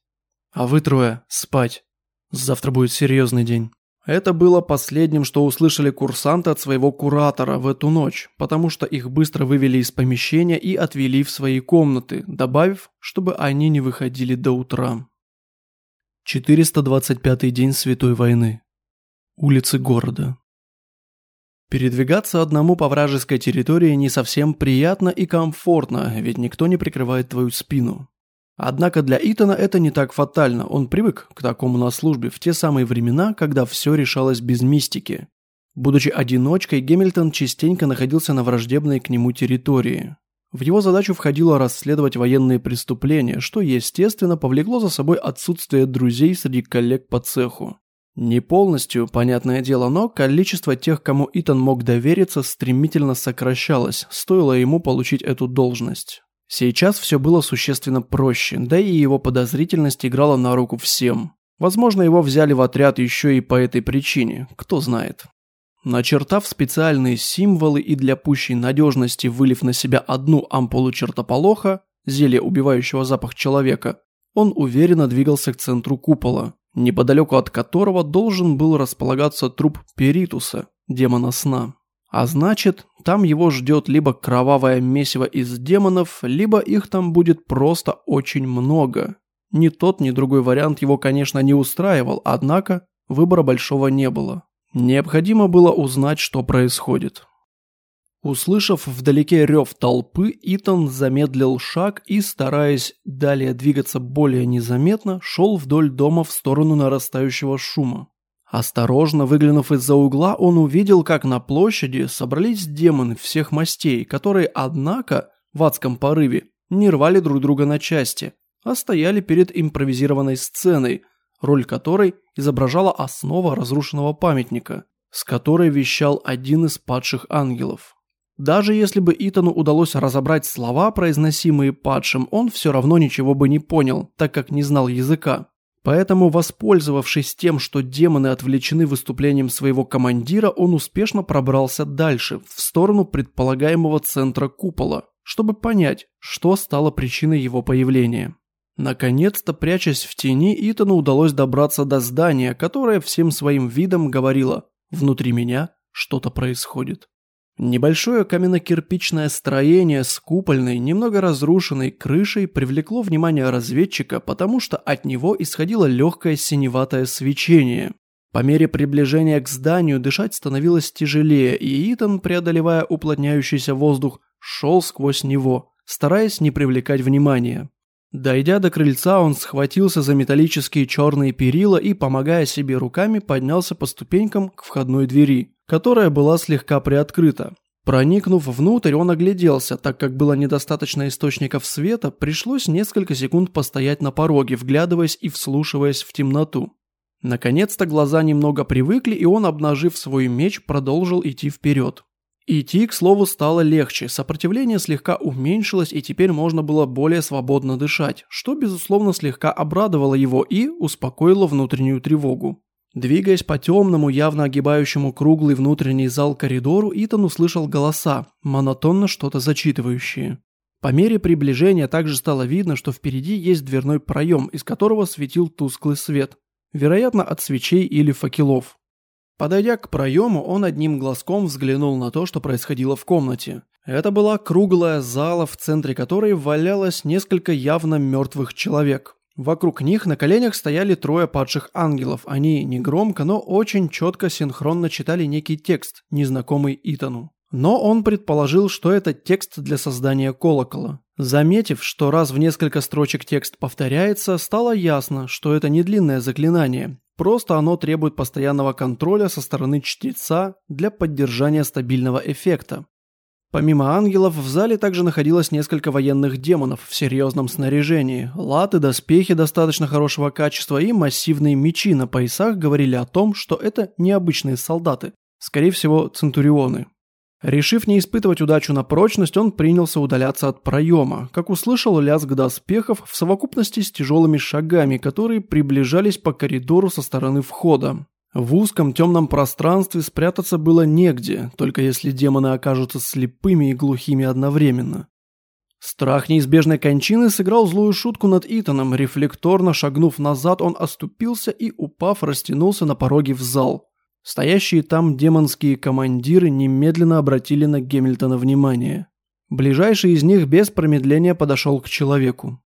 А вы трое – спать. Завтра будет серьезный день». Это было последним, что услышали курсанты от своего куратора в эту ночь, потому что их быстро вывели из помещения и отвели в свои комнаты, добавив, чтобы они не выходили до утра. 425 день Святой войны. Улицы города. Передвигаться одному по вражеской территории не совсем приятно и комфортно, ведь никто не прикрывает твою спину. Однако для Итана это не так фатально, он привык к такому на службе в те самые времена, когда все решалось без мистики. Будучи одиночкой, Гемильтон частенько находился на враждебной к нему территории. В его задачу входило расследовать военные преступления, что, естественно, повлекло за собой отсутствие друзей среди коллег по цеху. Не полностью, понятное дело, но количество тех, кому Итан мог довериться, стремительно сокращалось, стоило ему получить эту должность. Сейчас все было существенно проще, да и его подозрительность играла на руку всем. Возможно, его взяли в отряд еще и по этой причине, кто знает. Начертав специальные символы и для пущей надежности вылив на себя одну ампулу чертополоха, зелье, убивающего запах человека, он уверенно двигался к центру купола, неподалеку от которого должен был располагаться труп Перитуса, демона сна. А значит, там его ждет либо кровавое месиво из демонов, либо их там будет просто очень много. Ни тот, ни другой вариант его, конечно, не устраивал, однако выбора большого не было. Необходимо было узнать, что происходит. Услышав вдалеке рев толпы, Итан замедлил шаг и, стараясь далее двигаться более незаметно, шел вдоль дома в сторону нарастающего шума. Осторожно выглянув из-за угла, он увидел, как на площади собрались демоны всех мастей, которые, однако, в адском порыве, не рвали друг друга на части, а стояли перед импровизированной сценой, роль которой изображала основа разрушенного памятника, с которой вещал один из падших ангелов. Даже если бы Итану удалось разобрать слова, произносимые падшим, он все равно ничего бы не понял, так как не знал языка. Поэтому, воспользовавшись тем, что демоны отвлечены выступлением своего командира, он успешно пробрался дальше, в сторону предполагаемого центра купола, чтобы понять, что стало причиной его появления. Наконец-то, прячась в тени, Итану удалось добраться до здания, которое всем своим видом говорило «внутри меня что-то происходит». Небольшое каменно-кирпичное строение с купольной, немного разрушенной крышей привлекло внимание разведчика, потому что от него исходило легкое синеватое свечение. По мере приближения к зданию дышать становилось тяжелее, и Итан, преодолевая уплотняющийся воздух, шел сквозь него, стараясь не привлекать внимания. Дойдя до крыльца, он схватился за металлические черные перила и, помогая себе руками, поднялся по ступенькам к входной двери, которая была слегка приоткрыта. Проникнув внутрь, он огляделся, так как было недостаточно источников света, пришлось несколько секунд постоять на пороге, вглядываясь и вслушиваясь в темноту. Наконец-то глаза немного привыкли, и он, обнажив свой меч, продолжил идти вперед. Идти, к слову, стало легче, сопротивление слегка уменьшилось и теперь можно было более свободно дышать, что, безусловно, слегка обрадовало его и успокоило внутреннюю тревогу. Двигаясь по темному, явно огибающему круглый внутренний зал коридору, Итан услышал голоса, монотонно что-то зачитывающие. По мере приближения также стало видно, что впереди есть дверной проем, из которого светил тусклый свет, вероятно, от свечей или факелов. Подойдя к проему, он одним глазком взглянул на то, что происходило в комнате. Это была круглая зала, в центре которой валялось несколько явно мертвых человек. Вокруг них на коленях стояли трое падших ангелов. Они негромко, но очень четко синхронно читали некий текст, незнакомый Итану. Но он предположил, что это текст для создания колокола. Заметив, что раз в несколько строчек текст повторяется, стало ясно, что это не длинное заклинание, Просто оно требует постоянного контроля со стороны чтеца для поддержания стабильного эффекта. Помимо ангелов, в зале также находилось несколько военных демонов в серьезном снаряжении. Латы, доспехи достаточно хорошего качества и массивные мечи на поясах говорили о том, что это необычные солдаты, скорее всего, центурионы. Решив не испытывать удачу на прочность, он принялся удаляться от проема, как услышал лязг доспехов в совокупности с тяжелыми шагами, которые приближались по коридору со стороны входа. В узком темном пространстве спрятаться было негде, только если демоны окажутся слепыми и глухими одновременно. Страх неизбежной кончины сыграл злую шутку над Итаном, рефлекторно шагнув назад, он оступился и, упав, растянулся на пороге в зал. Стоящие там демонские командиры немедленно обратили на Гемильтона внимание. Ближайший из них без промедления подошел к человеку.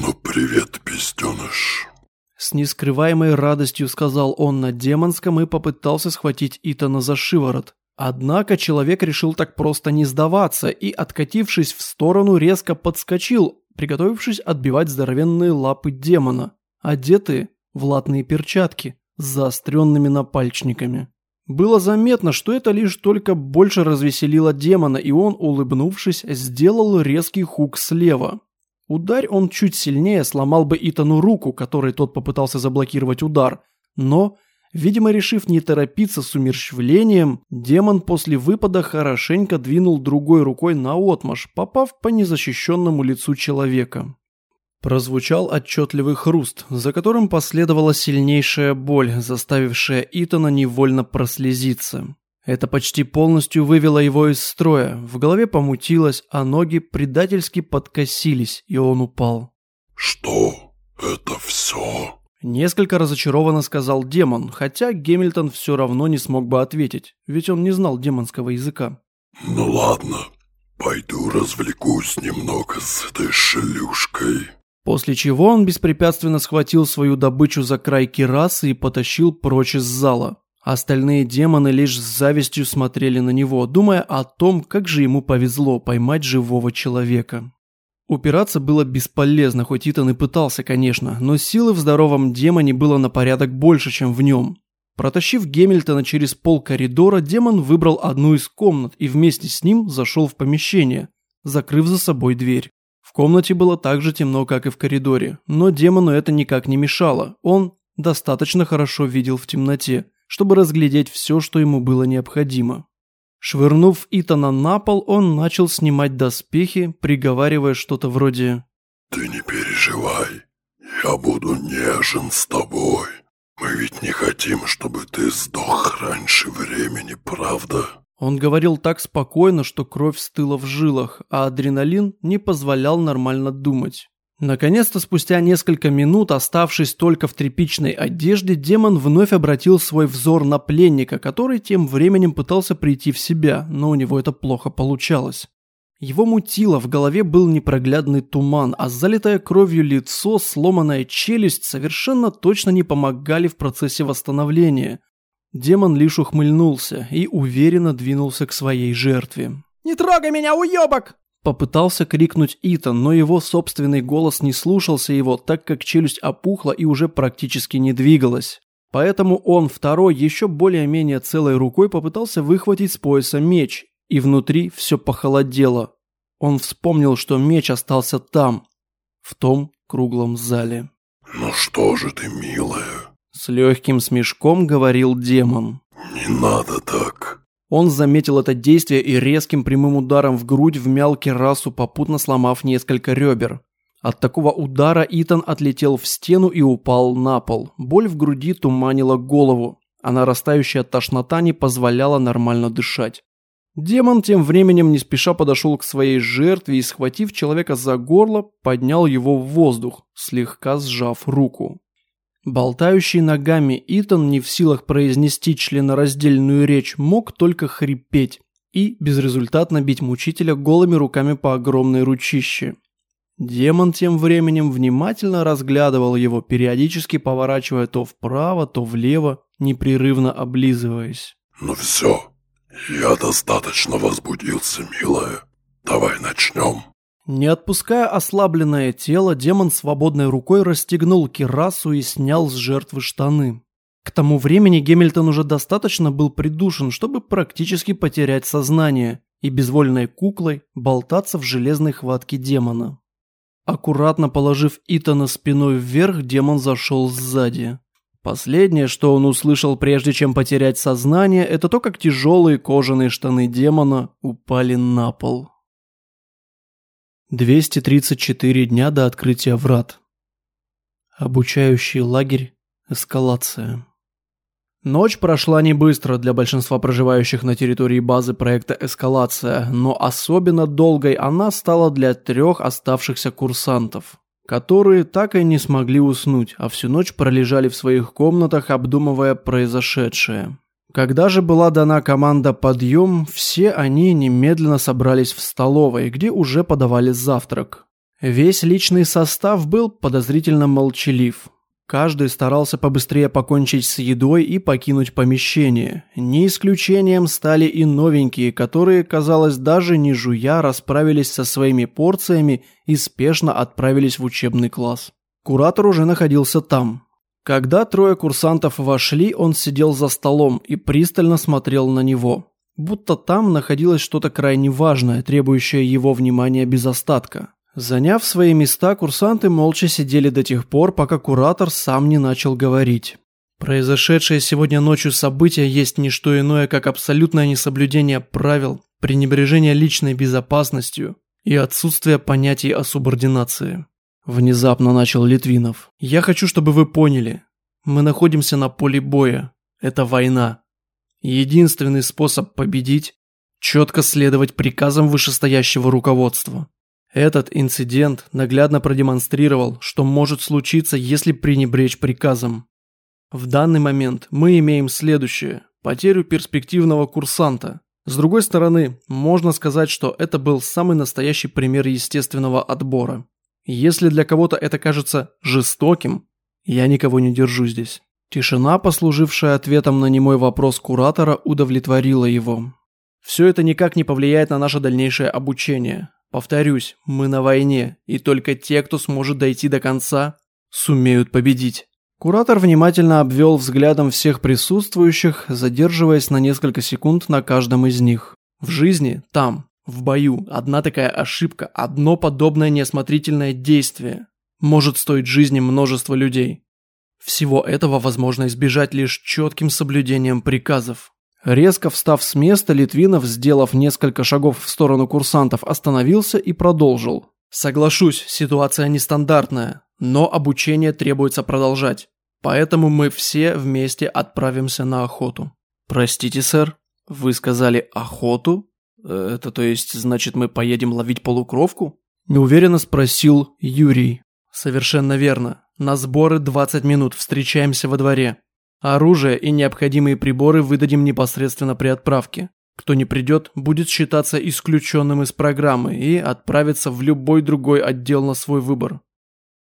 «Ну, привет, пестеныш!» С нескрываемой радостью сказал он на демонском и попытался схватить Итана за шиворот. Однако человек решил так просто не сдаваться и, откатившись в сторону, резко подскочил, приготовившись отбивать здоровенные лапы демона, одетые в латные перчатки с заостренными напальчниками. Было заметно, что это лишь только больше развеселило демона, и он, улыбнувшись, сделал резкий хук слева. Ударь он чуть сильнее, сломал бы Итану руку, которой тот попытался заблокировать удар, но, видимо, решив не торопиться с умерщвлением, демон после выпада хорошенько двинул другой рукой на отмаш, попав по незащищенному лицу человека. Прозвучал отчетливый хруст, за которым последовала сильнейшая боль, заставившая Итана невольно прослезиться. Это почти полностью вывело его из строя, в голове помутилось, а ноги предательски подкосились, и он упал. «Что? Это все?» Несколько разочарованно сказал демон, хотя Гемильтон все равно не смог бы ответить, ведь он не знал демонского языка. «Ну ладно, пойду развлекусь немного с этой шлюшкой». После чего он беспрепятственно схватил свою добычу за край кирасы и потащил прочь из зала. Остальные демоны лишь с завистью смотрели на него, думая о том, как же ему повезло поймать живого человека. Упираться было бесполезно, хоть Итан и пытался, конечно, но силы в здоровом демоне было на порядок больше, чем в нем. Протащив Гемильтона через пол коридора, демон выбрал одну из комнат и вместе с ним зашел в помещение, закрыв за собой дверь комнате было так же темно, как и в коридоре, но демону это никак не мешало. Он достаточно хорошо видел в темноте, чтобы разглядеть все, что ему было необходимо. Швырнув Итана на пол, он начал снимать доспехи, приговаривая что-то вроде «Ты не переживай, я буду нежен с тобой. Мы ведь не хотим, чтобы ты сдох раньше времени, правда?» Он говорил так спокойно, что кровь стыла в жилах, а адреналин не позволял нормально думать. Наконец-то, спустя несколько минут, оставшись только в тряпичной одежде, демон вновь обратил свой взор на пленника, который тем временем пытался прийти в себя, но у него это плохо получалось. Его мутило, в голове был непроглядный туман, а залитое кровью лицо, сломанная челюсть совершенно точно не помогали в процессе восстановления. Демон лишь ухмыльнулся и уверенно двинулся к своей жертве. «Не трогай меня, уебок!» Попытался крикнуть Итан, но его собственный голос не слушался его, так как челюсть опухла и уже практически не двигалась. Поэтому он второй, еще более-менее целой рукой попытался выхватить с пояса меч, и внутри все похолодело. Он вспомнил, что меч остался там, в том круглом зале. «Ну что же ты, милая?» С легким смешком говорил демон. «Не надо так». Он заметил это действие и резким прямым ударом в грудь вмял керасу, попутно сломав несколько ребер. От такого удара Итан отлетел в стену и упал на пол. Боль в груди туманила голову, а нарастающая тошнота не позволяла нормально дышать. Демон тем временем не спеша подошел к своей жертве и, схватив человека за горло, поднял его в воздух, слегка сжав руку. Болтающий ногами Итан не в силах произнести членораздельную речь, мог только хрипеть и безрезультатно бить мучителя голыми руками по огромной ручище. Демон тем временем внимательно разглядывал его, периодически поворачивая то вправо, то влево, непрерывно облизываясь. «Ну все, я достаточно возбудился, милая. Давай начнем». Не отпуская ослабленное тело, демон свободной рукой расстегнул кирасу и снял с жертвы штаны. К тому времени Гемильтон уже достаточно был придушен, чтобы практически потерять сознание и безвольной куклой болтаться в железной хватке демона. Аккуратно положив Итана спиной вверх, демон зашел сзади. Последнее, что он услышал прежде чем потерять сознание, это то, как тяжелые кожаные штаны демона упали на пол. 234 дня до открытия врат. Обучающий лагерь. Эскалация. Ночь прошла не быстро для большинства проживающих на территории базы проекта «Эскалация», но особенно долгой она стала для трех оставшихся курсантов, которые так и не смогли уснуть, а всю ночь пролежали в своих комнатах, обдумывая произошедшее. Когда же была дана команда «Подъем», все они немедленно собрались в столовой, где уже подавали завтрак. Весь личный состав был подозрительно молчалив. Каждый старался побыстрее покончить с едой и покинуть помещение. Не исключением стали и новенькие, которые, казалось, даже не жуя, расправились со своими порциями и спешно отправились в учебный класс. Куратор уже находился там. Когда трое курсантов вошли, он сидел за столом и пристально смотрел на него. Будто там находилось что-то крайне важное, требующее его внимания без остатка. Заняв свои места, курсанты молча сидели до тех пор, пока куратор сам не начал говорить. Произошедшее сегодня ночью событие есть не что иное, как абсолютное несоблюдение правил, пренебрежение личной безопасностью и отсутствие понятий о субординации. Внезапно начал Литвинов. Я хочу, чтобы вы поняли. Мы находимся на поле боя. Это война. Единственный способ победить – четко следовать приказам вышестоящего руководства. Этот инцидент наглядно продемонстрировал, что может случиться, если пренебречь приказом. В данный момент мы имеем следующее – потерю перспективного курсанта. С другой стороны, можно сказать, что это был самый настоящий пример естественного отбора. Если для кого-то это кажется жестоким, я никого не держу здесь. Тишина, послужившая ответом на немой вопрос куратора, удовлетворила его. Все это никак не повлияет на наше дальнейшее обучение. Повторюсь, мы на войне, и только те, кто сможет дойти до конца, сумеют победить. Куратор внимательно обвел взглядом всех присутствующих, задерживаясь на несколько секунд на каждом из них. В жизни, там, в бою, одна такая ошибка, одно подобное неосмотрительное действие может стоить жизни множества людей. Всего этого возможно избежать лишь четким соблюдением приказов. Резко встав с места, Литвинов, сделав несколько шагов в сторону курсантов, остановился и продолжил. «Соглашусь, ситуация нестандартная, но обучение требуется продолжать. Поэтому мы все вместе отправимся на охоту». «Простите, сэр, вы сказали охоту? Это то есть, значит, мы поедем ловить полукровку?» Неуверенно спросил Юрий. «Совершенно верно. На сборы 20 минут, встречаемся во дворе». Оружие и необходимые приборы выдадим непосредственно при отправке. Кто не придет, будет считаться исключенным из программы и отправиться в любой другой отдел на свой выбор.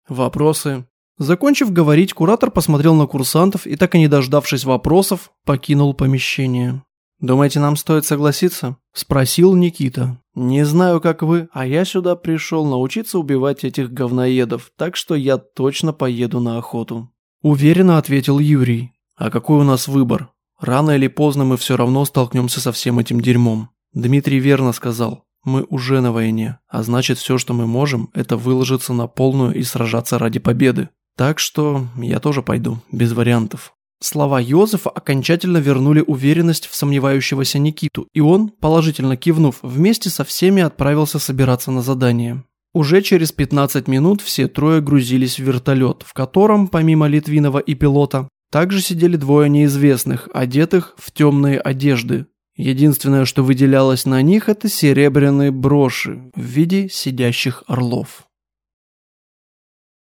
Вопросы? Закончив говорить, куратор посмотрел на курсантов и, так и не дождавшись вопросов, покинул помещение. «Думаете, нам стоит согласиться?» – спросил Никита. «Не знаю, как вы, а я сюда пришел научиться убивать этих говноедов, так что я точно поеду на охоту». Уверенно ответил Юрий. А какой у нас выбор? Рано или поздно мы все равно столкнемся со всем этим дерьмом. Дмитрий верно сказал. Мы уже на войне, а значит все, что мы можем, это выложиться на полную и сражаться ради победы. Так что я тоже пойду, без вариантов. Слова Йозефа окончательно вернули уверенность в сомневающегося Никиту, и он, положительно кивнув, вместе со всеми отправился собираться на задание. Уже через 15 минут все трое грузились в вертолет, в котором, помимо Литвинова и пилота, также сидели двое неизвестных, одетых в темные одежды. Единственное, что выделялось на них, это серебряные броши в виде сидящих орлов.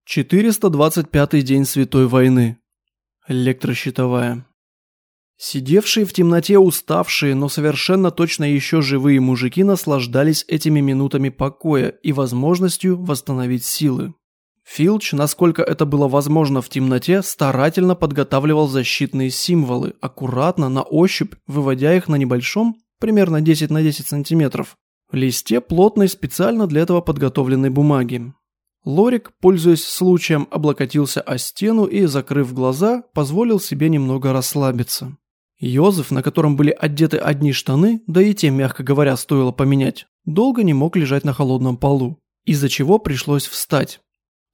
425 день Святой войны. Электрощитовая. Сидевшие в темноте уставшие, но совершенно точно еще живые мужики наслаждались этими минутами покоя и возможностью восстановить силы. Филч, насколько это было возможно в темноте, старательно подготавливал защитные символы, аккуратно, на ощупь, выводя их на небольшом, примерно 10 на 10 сантиметров, листе плотной специально для этого подготовленной бумаги. Лорик, пользуясь случаем, облокотился о стену и, закрыв глаза, позволил себе немного расслабиться. Йозеф, на котором были одеты одни штаны, да и те, мягко говоря, стоило поменять, долго не мог лежать на холодном полу, из-за чего пришлось встать.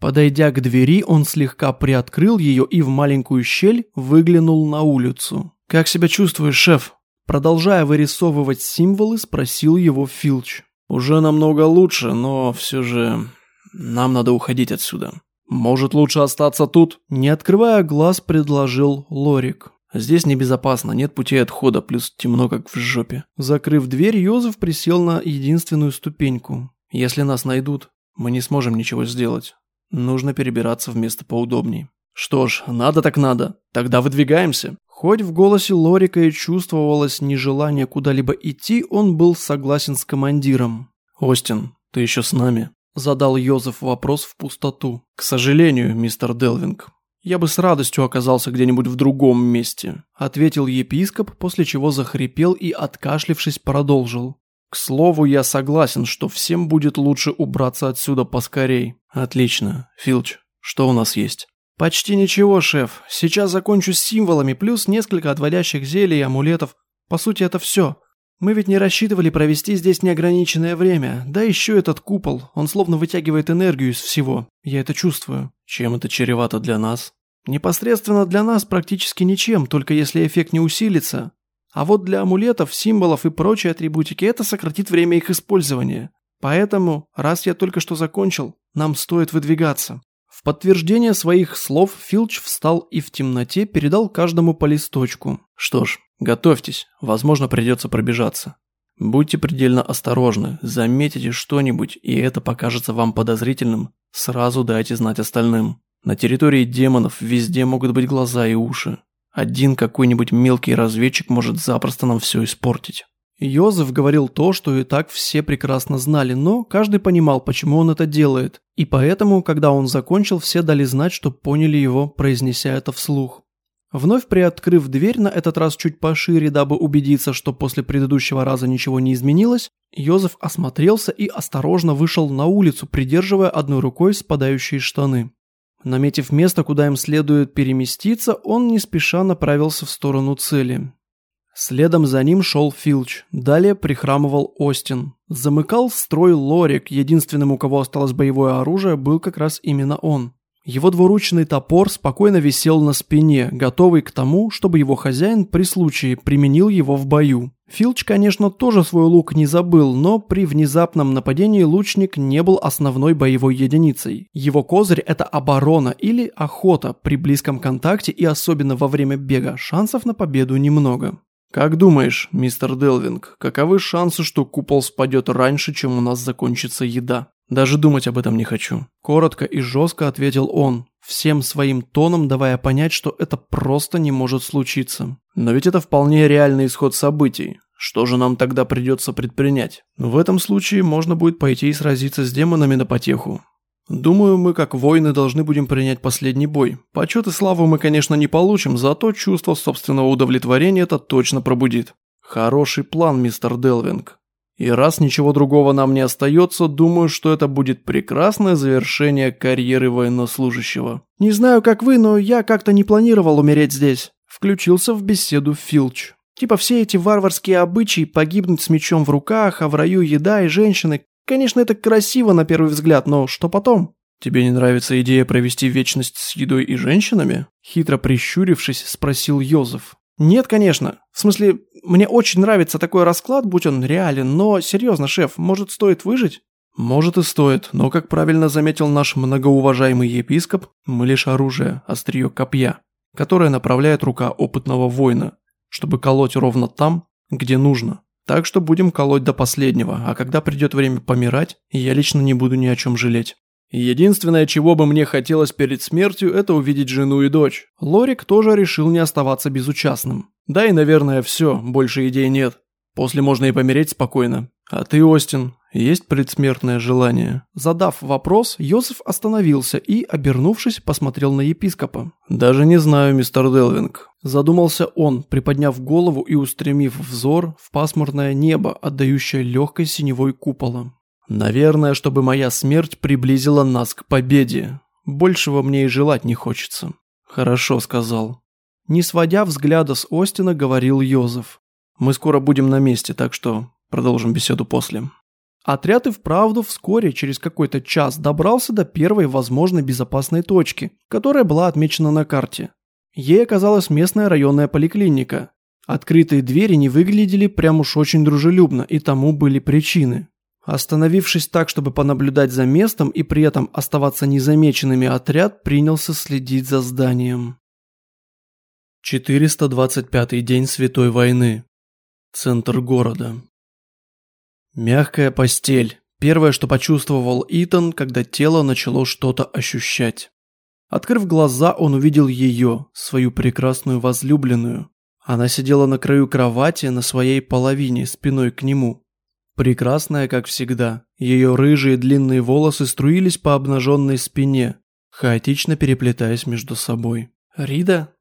Подойдя к двери, он слегка приоткрыл ее и в маленькую щель выглянул на улицу. «Как себя чувствуешь, шеф?» Продолжая вырисовывать символы, спросил его Филч. «Уже намного лучше, но все же нам надо уходить отсюда. Может, лучше остаться тут?» Не открывая глаз, предложил Лорик. «Здесь небезопасно, нет путей отхода, плюс темно, как в жопе». Закрыв дверь, Йозеф присел на единственную ступеньку. «Если нас найдут, мы не сможем ничего сделать. Нужно перебираться в место поудобней». «Что ж, надо так надо. Тогда выдвигаемся». Хоть в голосе Лорика и чувствовалось нежелание куда-либо идти, он был согласен с командиром. «Остин, ты еще с нами?» Задал Йозеф вопрос в пустоту. «К сожалению, мистер Делвинг, я бы с радостью оказался где-нибудь в другом месте», ответил епископ, после чего захрипел и, откашлившись, продолжил. «К слову, я согласен, что всем будет лучше убраться отсюда поскорей». «Отлично. Филч, что у нас есть?» «Почти ничего, шеф. Сейчас закончу с символами, плюс несколько отводящих зелий и амулетов. По сути, это все. Мы ведь не рассчитывали провести здесь неограниченное время. Да еще этот купол, он словно вытягивает энергию из всего. Я это чувствую. Чем это чревато для нас? Непосредственно для нас практически ничем, только если эффект не усилится. А вот для амулетов, символов и прочей атрибутики это сократит время их использования. Поэтому, раз я только что закончил, нам стоит выдвигаться. В подтверждение своих слов Филч встал и в темноте передал каждому по листочку. Что ж, готовьтесь, возможно придется пробежаться. Будьте предельно осторожны, заметите что-нибудь, и это покажется вам подозрительным, сразу дайте знать остальным. На территории демонов везде могут быть глаза и уши. Один какой-нибудь мелкий разведчик может запросто нам все испортить. Йозеф говорил то, что и так все прекрасно знали, но каждый понимал, почему он это делает, и поэтому, когда он закончил, все дали знать, что поняли его, произнеся это вслух. Вновь приоткрыв дверь, на этот раз чуть пошире, дабы убедиться, что после предыдущего раза ничего не изменилось, Йозеф осмотрелся и осторожно вышел на улицу, придерживая одной рукой спадающие штаны. Наметив место, куда им следует переместиться, он не спеша направился в сторону цели. Следом за ним шел Филч, далее прихрамывал Остин. Замыкал строй Лорик, единственным, у кого осталось боевое оружие, был как раз именно он. Его двуручный топор спокойно висел на спине, готовый к тому, чтобы его хозяин при случае применил его в бою. Филч, конечно, тоже свой лук не забыл, но при внезапном нападении лучник не был основной боевой единицей. Его козырь – это оборона или охота при близком контакте и особенно во время бега, шансов на победу немного. «Как думаешь, мистер Делвинг, каковы шансы, что купол спадет раньше, чем у нас закончится еда?» «Даже думать об этом не хочу», – коротко и жестко ответил он, всем своим тоном давая понять, что это просто не может случиться. «Но ведь это вполне реальный исход событий. Что же нам тогда придется предпринять? В этом случае можно будет пойти и сразиться с демонами на потеху. Думаю, мы как воины должны будем принять последний бой. Почет и славу мы, конечно, не получим, зато чувство собственного удовлетворения это точно пробудит. Хороший план, мистер Делвинг. И раз ничего другого нам не остается, думаю, что это будет прекрасное завершение карьеры военнослужащего. Не знаю, как вы, но я как-то не планировал умереть здесь. Включился в беседу Филч. Типа все эти варварские обычаи погибнуть с мечом в руках, а в раю еда и женщины, Конечно, это красиво на первый взгляд, но что потом? Тебе не нравится идея провести вечность с едой и женщинами? Хитро прищурившись, спросил Йозеф. Нет, конечно. В смысле, мне очень нравится такой расклад, будь он реален, но серьезно, шеф, может стоит выжить? Может и стоит, но, как правильно заметил наш многоуважаемый епископ, мы лишь оружие, острие копья, которое направляет рука опытного воина, чтобы колоть ровно там, где нужно. Так что будем колоть до последнего, а когда придет время помирать, я лично не буду ни о чем жалеть. Единственное, чего бы мне хотелось перед смертью, это увидеть жену и дочь. Лорик тоже решил не оставаться безучастным. Да и, наверное, все, больше идей нет. После можно и помереть спокойно. А ты, Остин, есть предсмертное желание?» Задав вопрос, Йосиф остановился и, обернувшись, посмотрел на епископа. «Даже не знаю, мистер Делвинг». Задумался он, приподняв голову и устремив взор в пасмурное небо, отдающее легкой синевой куполом. «Наверное, чтобы моя смерть приблизила нас к победе. Большего мне и желать не хочется». «Хорошо», — сказал. Не сводя взгляда с Остина, говорил Йозеф. «Мы скоро будем на месте, так что продолжим беседу после». Отряд и вправду вскоре, через какой-то час, добрался до первой возможной безопасной точки, которая была отмечена на карте. Ей оказалась местная районная поликлиника. Открытые двери не выглядели прям уж очень дружелюбно, и тому были причины. Остановившись так, чтобы понаблюдать за местом и при этом оставаться незамеченными, отряд принялся следить за зданием. 425 день Святой войны. Центр города. Мягкая постель. Первое, что почувствовал Итан, когда тело начало что-то ощущать. Открыв глаза, он увидел ее, свою прекрасную возлюбленную. Она сидела на краю кровати на своей половине, спиной к нему. Прекрасная, как всегда. Ее рыжие длинные волосы струились по обнаженной спине, хаотично переплетаясь между собой. «Рида?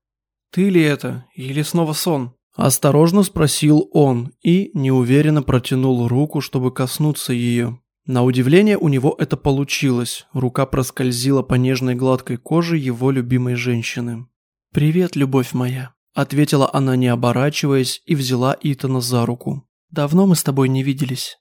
Ты ли это? Или снова сон?» Осторожно спросил он и неуверенно протянул руку, чтобы коснуться ее. На удивление у него это получилось. Рука проскользила по нежной гладкой коже его любимой женщины. «Привет, любовь моя», – ответила она, не оборачиваясь, и взяла Итана за руку. Давно мы с тобой не виделись.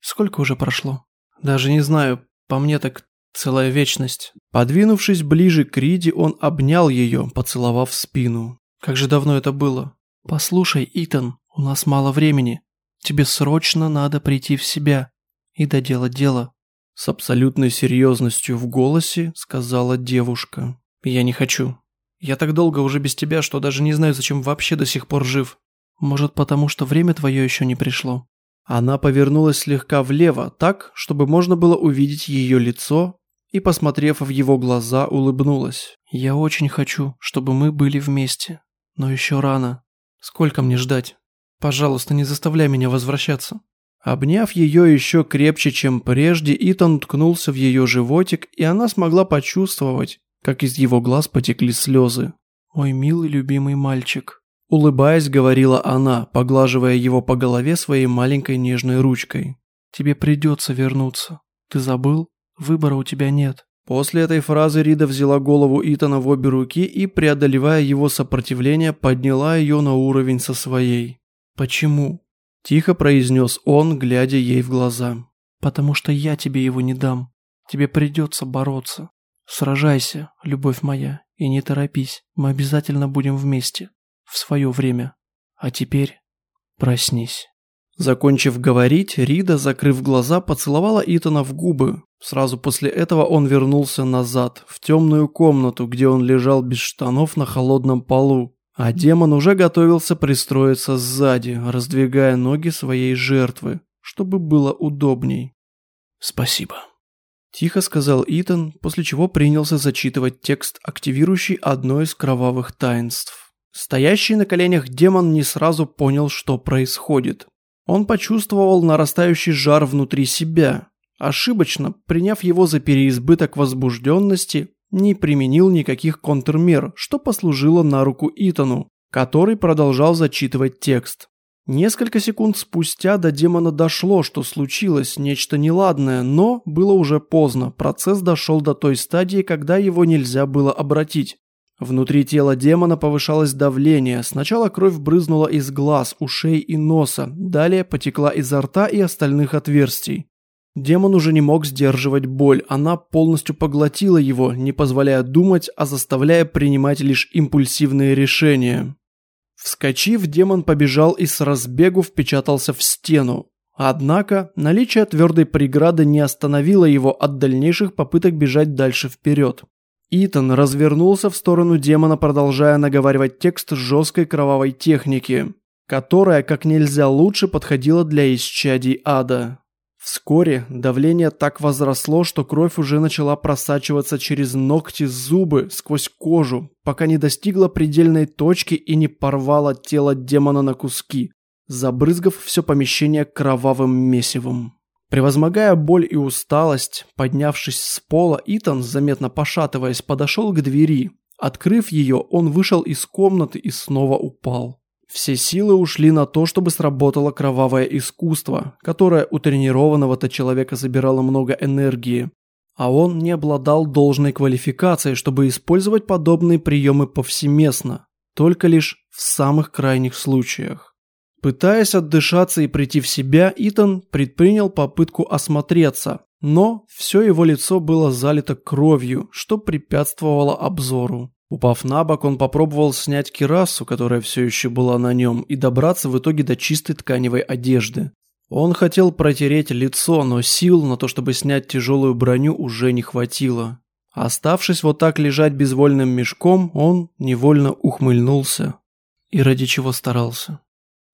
Сколько уже прошло? Даже не знаю, по мне так целая вечность. Подвинувшись ближе к Риде, он обнял ее, поцеловав спину. Как же давно это было? Послушай, Итан, у нас мало времени. Тебе срочно надо прийти в себя и доделать дело. С абсолютной серьезностью в голосе сказала девушка. Я не хочу. Я так долго уже без тебя, что даже не знаю, зачем вообще до сих пор жив. Может, потому что время твое еще не пришло?» Она повернулась слегка влево, так, чтобы можно было увидеть ее лицо, и, посмотрев в его глаза, улыбнулась. «Я очень хочу, чтобы мы были вместе. Но еще рано. Сколько мне ждать? Пожалуйста, не заставляй меня возвращаться». Обняв ее еще крепче, чем прежде, Итан уткнулся в ее животик, и она смогла почувствовать, как из его глаз потекли слезы. «Мой милый любимый мальчик», Улыбаясь, говорила она, поглаживая его по голове своей маленькой нежной ручкой. «Тебе придется вернуться. Ты забыл? Выбора у тебя нет». После этой фразы Рида взяла голову Итана в обе руки и, преодолевая его сопротивление, подняла ее на уровень со своей. «Почему?» – тихо произнес он, глядя ей в глаза. «Потому что я тебе его не дам. Тебе придется бороться. Сражайся, любовь моя, и не торопись. Мы обязательно будем вместе в свое время. А теперь проснись». Закончив говорить, Рида, закрыв глаза, поцеловала Итана в губы. Сразу после этого он вернулся назад, в темную комнату, где он лежал без штанов на холодном полу. А демон уже готовился пристроиться сзади, раздвигая ноги своей жертвы, чтобы было удобней. «Спасибо», – тихо сказал Итан, после чего принялся зачитывать текст, активирующий одно из кровавых таинств. Стоящий на коленях демон не сразу понял, что происходит. Он почувствовал нарастающий жар внутри себя. Ошибочно, приняв его за переизбыток возбужденности, не применил никаких контрмер, что послужило на руку Итану, который продолжал зачитывать текст. Несколько секунд спустя до демона дошло, что случилось нечто неладное, но было уже поздно. Процесс дошел до той стадии, когда его нельзя было обратить. Внутри тела демона повышалось давление. Сначала кровь брызнула из глаз, ушей и носа, далее потекла изо рта и остальных отверстий. Демон уже не мог сдерживать боль, она полностью поглотила его, не позволяя думать, а заставляя принимать лишь импульсивные решения. Вскочив, демон побежал и с разбегу впечатался в стену. Однако наличие твердой преграды не остановило его от дальнейших попыток бежать дальше вперед. Итан развернулся в сторону демона, продолжая наговаривать текст жесткой кровавой техники, которая как нельзя лучше подходила для исчадий ада. Вскоре давление так возросло, что кровь уже начала просачиваться через ногти, зубы, сквозь кожу, пока не достигла предельной точки и не порвала тело демона на куски, забрызгав все помещение кровавым месивом. Превозмогая боль и усталость, поднявшись с пола, Итан, заметно пошатываясь, подошел к двери. Открыв ее, он вышел из комнаты и снова упал. Все силы ушли на то, чтобы сработало кровавое искусство, которое у тренированного-то человека забирало много энергии. А он не обладал должной квалификацией, чтобы использовать подобные приемы повсеместно, только лишь в самых крайних случаях. Пытаясь отдышаться и прийти в себя, Итан предпринял попытку осмотреться, но все его лицо было залито кровью, что препятствовало обзору. Упав на бок, он попробовал снять кирасу, которая все еще была на нем, и добраться в итоге до чистой тканевой одежды. Он хотел протереть лицо, но сил на то, чтобы снять тяжелую броню, уже не хватило. Оставшись вот так лежать безвольным мешком, он невольно ухмыльнулся. И ради чего старался?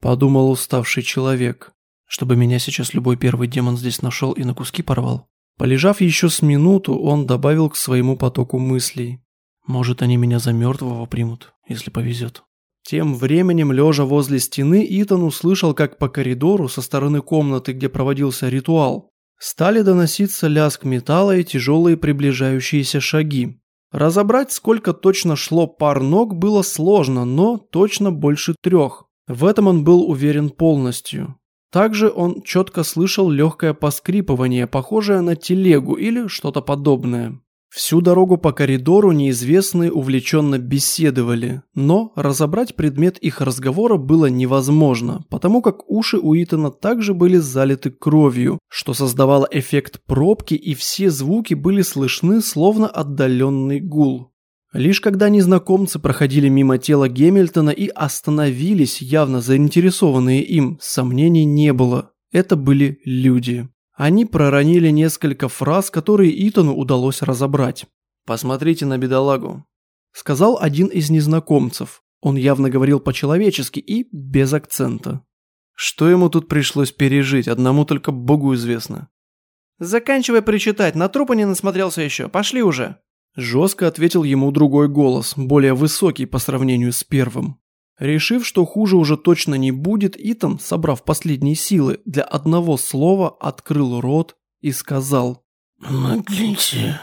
Подумал уставший человек. Чтобы меня сейчас любой первый демон здесь нашел и на куски порвал. Полежав еще с минуту, он добавил к своему потоку мыслей. Может, они меня за мертвого примут, если повезет. Тем временем, лежа возле стены, Итан услышал, как по коридору со стороны комнаты, где проводился ритуал, стали доноситься лязг металла и тяжелые приближающиеся шаги. Разобрать, сколько точно шло пар ног, было сложно, но точно больше трех. В этом он был уверен полностью. Также он четко слышал легкое поскрипывание, похожее на телегу или что-то подобное. Всю дорогу по коридору неизвестные увлеченно беседовали, но разобрать предмет их разговора было невозможно, потому как уши у Итана также были залиты кровью, что создавало эффект пробки и все звуки были слышны словно отдаленный гул. Лишь когда незнакомцы проходили мимо тела Гемильтона и остановились, явно заинтересованные им, сомнений не было. Это были люди. Они проронили несколько фраз, которые Итану удалось разобрать. «Посмотрите на бедолагу», – сказал один из незнакомцев. Он явно говорил по-человечески и без акцента. Что ему тут пришлось пережить, одному только Богу известно. «Заканчивай причитать, на трупа не насмотрелся еще, пошли уже!» Жестко ответил ему другой голос, более высокий по сравнению с первым. Решив, что хуже уже точно не будет, Итан, собрав последние силы, для одного слова открыл рот и сказал «Помогите».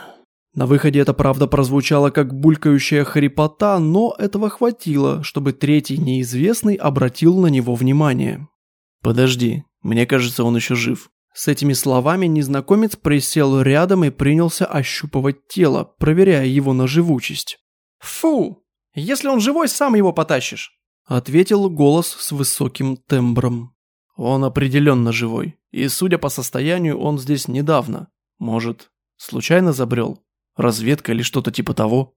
На выходе это правда прозвучало как булькающая хрипота, но этого хватило, чтобы третий неизвестный обратил на него внимание. «Подожди, мне кажется, он еще жив». С этими словами незнакомец присел рядом и принялся ощупывать тело, проверяя его на живучесть. «Фу! Если он живой, сам его потащишь!» Ответил голос с высоким тембром. Он определенно живой. И судя по состоянию, он здесь недавно. Может, случайно забрел? Разведка или что-то типа того?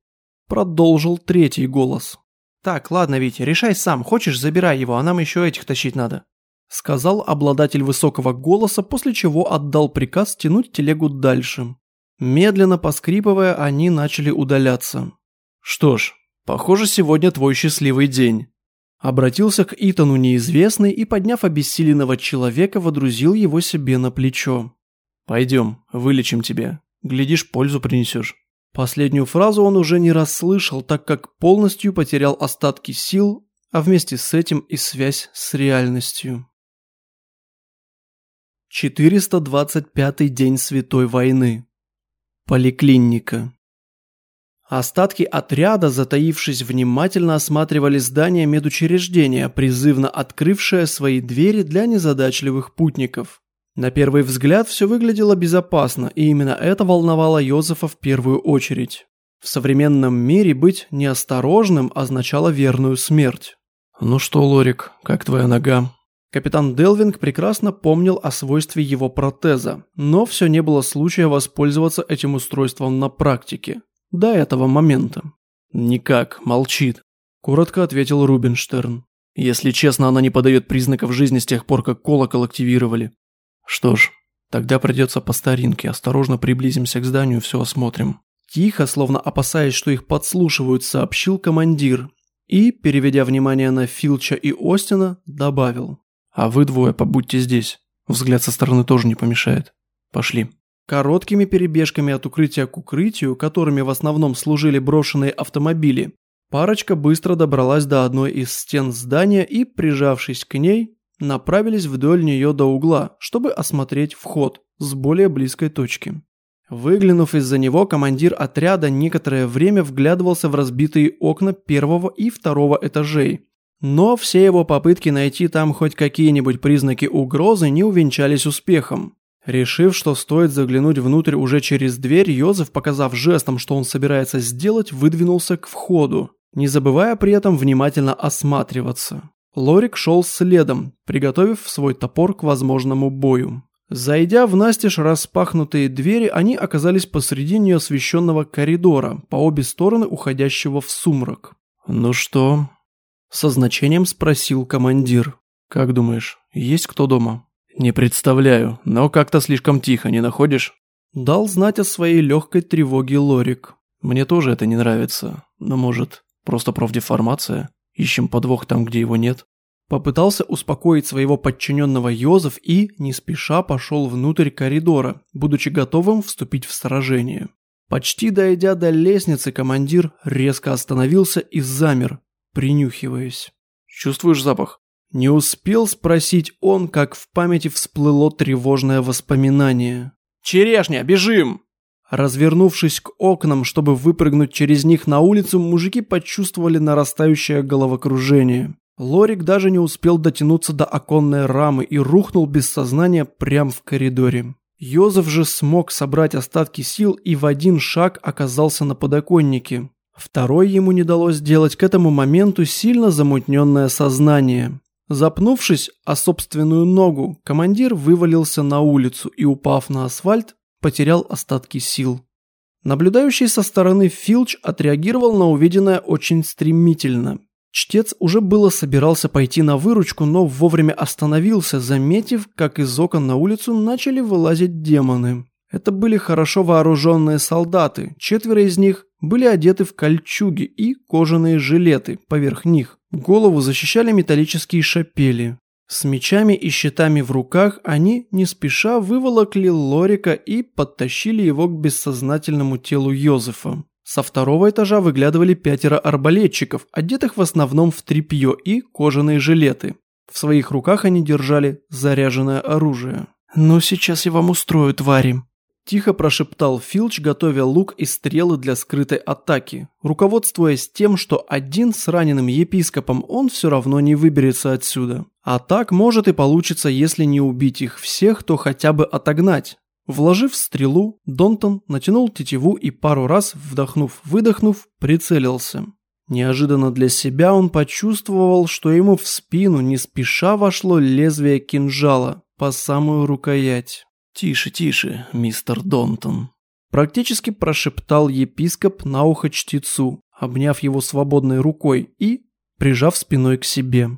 Продолжил третий голос. Так, ладно, Витя, решай сам. Хочешь, забирай его, а нам еще этих тащить надо. Сказал обладатель высокого голоса, после чего отдал приказ тянуть телегу дальше. Медленно поскрипывая, они начали удаляться. Что ж, похоже, сегодня твой счастливый день. Обратился к Итану неизвестный и, подняв обессиленного человека, водрузил его себе на плечо. «Пойдем, вылечим тебя. Глядишь, пользу принесешь». Последнюю фразу он уже не расслышал, так как полностью потерял остатки сил, а вместе с этим и связь с реальностью. 425 день Святой войны. Поликлиника. Остатки отряда, затаившись, внимательно осматривали здание медучреждения, призывно открывшее свои двери для незадачливых путников. На первый взгляд все выглядело безопасно, и именно это волновало Йозефа в первую очередь. В современном мире быть неосторожным означало верную смерть. «Ну что, Лорик, как твоя нога?» Капитан Делвинг прекрасно помнил о свойстве его протеза, но все не было случая воспользоваться этим устройством на практике. До этого момента. «Никак, молчит», – коротко ответил Рубинштерн. «Если честно, она не подает признаков жизни с тех пор, как колокол активировали. Что ж, тогда придется по старинке, осторожно приблизимся к зданию, все осмотрим». Тихо, словно опасаясь, что их подслушивают, сообщил командир и, переведя внимание на Филча и Остина, добавил. «А вы двое побудьте здесь. Взгляд со стороны тоже не помешает. Пошли». Короткими перебежками от укрытия к укрытию, которыми в основном служили брошенные автомобили, парочка быстро добралась до одной из стен здания и, прижавшись к ней, направились вдоль нее до угла, чтобы осмотреть вход с более близкой точки. Выглянув из-за него, командир отряда некоторое время вглядывался в разбитые окна первого и второго этажей. Но все его попытки найти там хоть какие-нибудь признаки угрозы не увенчались успехом. Решив, что стоит заглянуть внутрь уже через дверь, Йозеф, показав жестом, что он собирается сделать, выдвинулся к входу, не забывая при этом внимательно осматриваться. Лорик шел следом, приготовив свой топор к возможному бою. Зайдя в настежь распахнутые двери, они оказались посреди неосвещенного коридора, по обе стороны уходящего в сумрак. «Ну что?» – со значением спросил командир. «Как думаешь, есть кто дома?» «Не представляю, но как-то слишком тихо, не находишь?» Дал знать о своей легкой тревоге Лорик. «Мне тоже это не нравится, но может, просто профдеформация? Ищем подвох там, где его нет?» Попытался успокоить своего подчиненного Йозеф и, не спеша, пошел внутрь коридора, будучи готовым вступить в сражение. Почти дойдя до лестницы, командир резко остановился и замер, принюхиваясь. «Чувствуешь запах?» Не успел спросить он, как в памяти всплыло тревожное воспоминание. «Черешня, бежим!» Развернувшись к окнам, чтобы выпрыгнуть через них на улицу, мужики почувствовали нарастающее головокружение. Лорик даже не успел дотянуться до оконной рамы и рухнул без сознания прямо в коридоре. Йозеф же смог собрать остатки сил и в один шаг оказался на подоконнике. Второй ему не далось сделать к этому моменту сильно замутненное сознание. Запнувшись о собственную ногу, командир вывалился на улицу и, упав на асфальт, потерял остатки сил. Наблюдающий со стороны Филч отреагировал на увиденное очень стремительно – Чтец уже было собирался пойти на выручку, но вовремя остановился, заметив, как из окон на улицу начали вылазить демоны. Это были хорошо вооруженные солдаты, четверо из них были одеты в кольчуги и кожаные жилеты поверх них. Голову защищали металлические шапели. С мечами и щитами в руках они не спеша выволокли Лорика и подтащили его к бессознательному телу Йозефа. Со второго этажа выглядывали пятеро арбалетчиков, одетых в основном в тряпье и кожаные жилеты. В своих руках они держали заряженное оружие. «Ну, сейчас я вам устрою, твари!» Тихо прошептал Филч, готовя лук и стрелы для скрытой атаки, руководствуясь тем, что один с раненым епископом он все равно не выберется отсюда. А так может и получится, если не убить их всех, то хотя бы отогнать. Вложив стрелу, Донтон натянул тетиву и пару раз, вдохнув-выдохнув, прицелился. Неожиданно для себя он почувствовал, что ему в спину не спеша вошло лезвие кинжала по самую рукоять. «Тише, тише, мистер Донтон», – практически прошептал епископ на ухо чтецу, обняв его свободной рукой и прижав спиной к себе.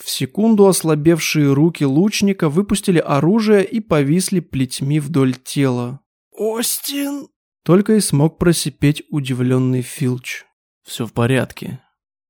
В секунду ослабевшие руки лучника выпустили оружие и повисли плетьми вдоль тела. «Остин!» Только и смог просипеть удивленный Филч. «Все в порядке,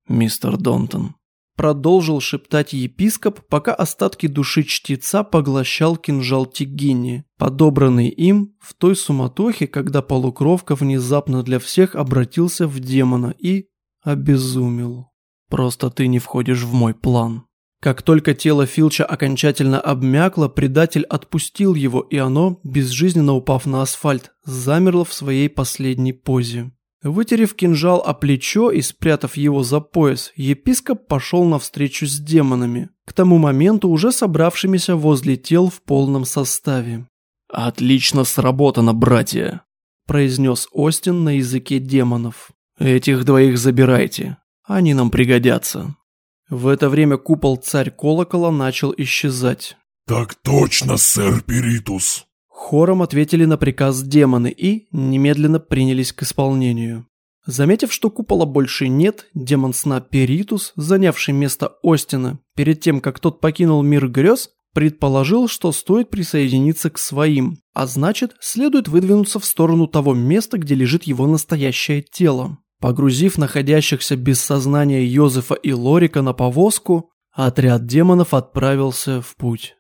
мистер Донтон», продолжил шептать епископ, пока остатки души чтеца поглощал кинжал Тигини, подобранный им в той суматохе, когда полукровка внезапно для всех обратился в демона и обезумел. «Просто ты не входишь в мой план», как только тело Филча окончательно обмякло, предатель отпустил его, и оно, безжизненно упав на асфальт, замерло в своей последней позе. Вытерев кинжал о плечо и спрятав его за пояс, епископ пошел навстречу с демонами, к тому моменту уже собравшимися возле тел в полном составе. «Отлично сработано, братья!» – произнес Остин на языке демонов. «Этих двоих забирайте, они нам пригодятся». В это время купол царь колокола начал исчезать. «Так точно, сэр Перитус!» Хором ответили на приказ демоны и немедленно принялись к исполнению. Заметив, что купола больше нет, демон сна Перитус, занявший место Остина, перед тем, как тот покинул мир грез, предположил, что стоит присоединиться к своим, а значит, следует выдвинуться в сторону того места, где лежит его настоящее тело. Погрузив находящихся без сознания Йозефа и Лорика на повозку, отряд демонов отправился в путь.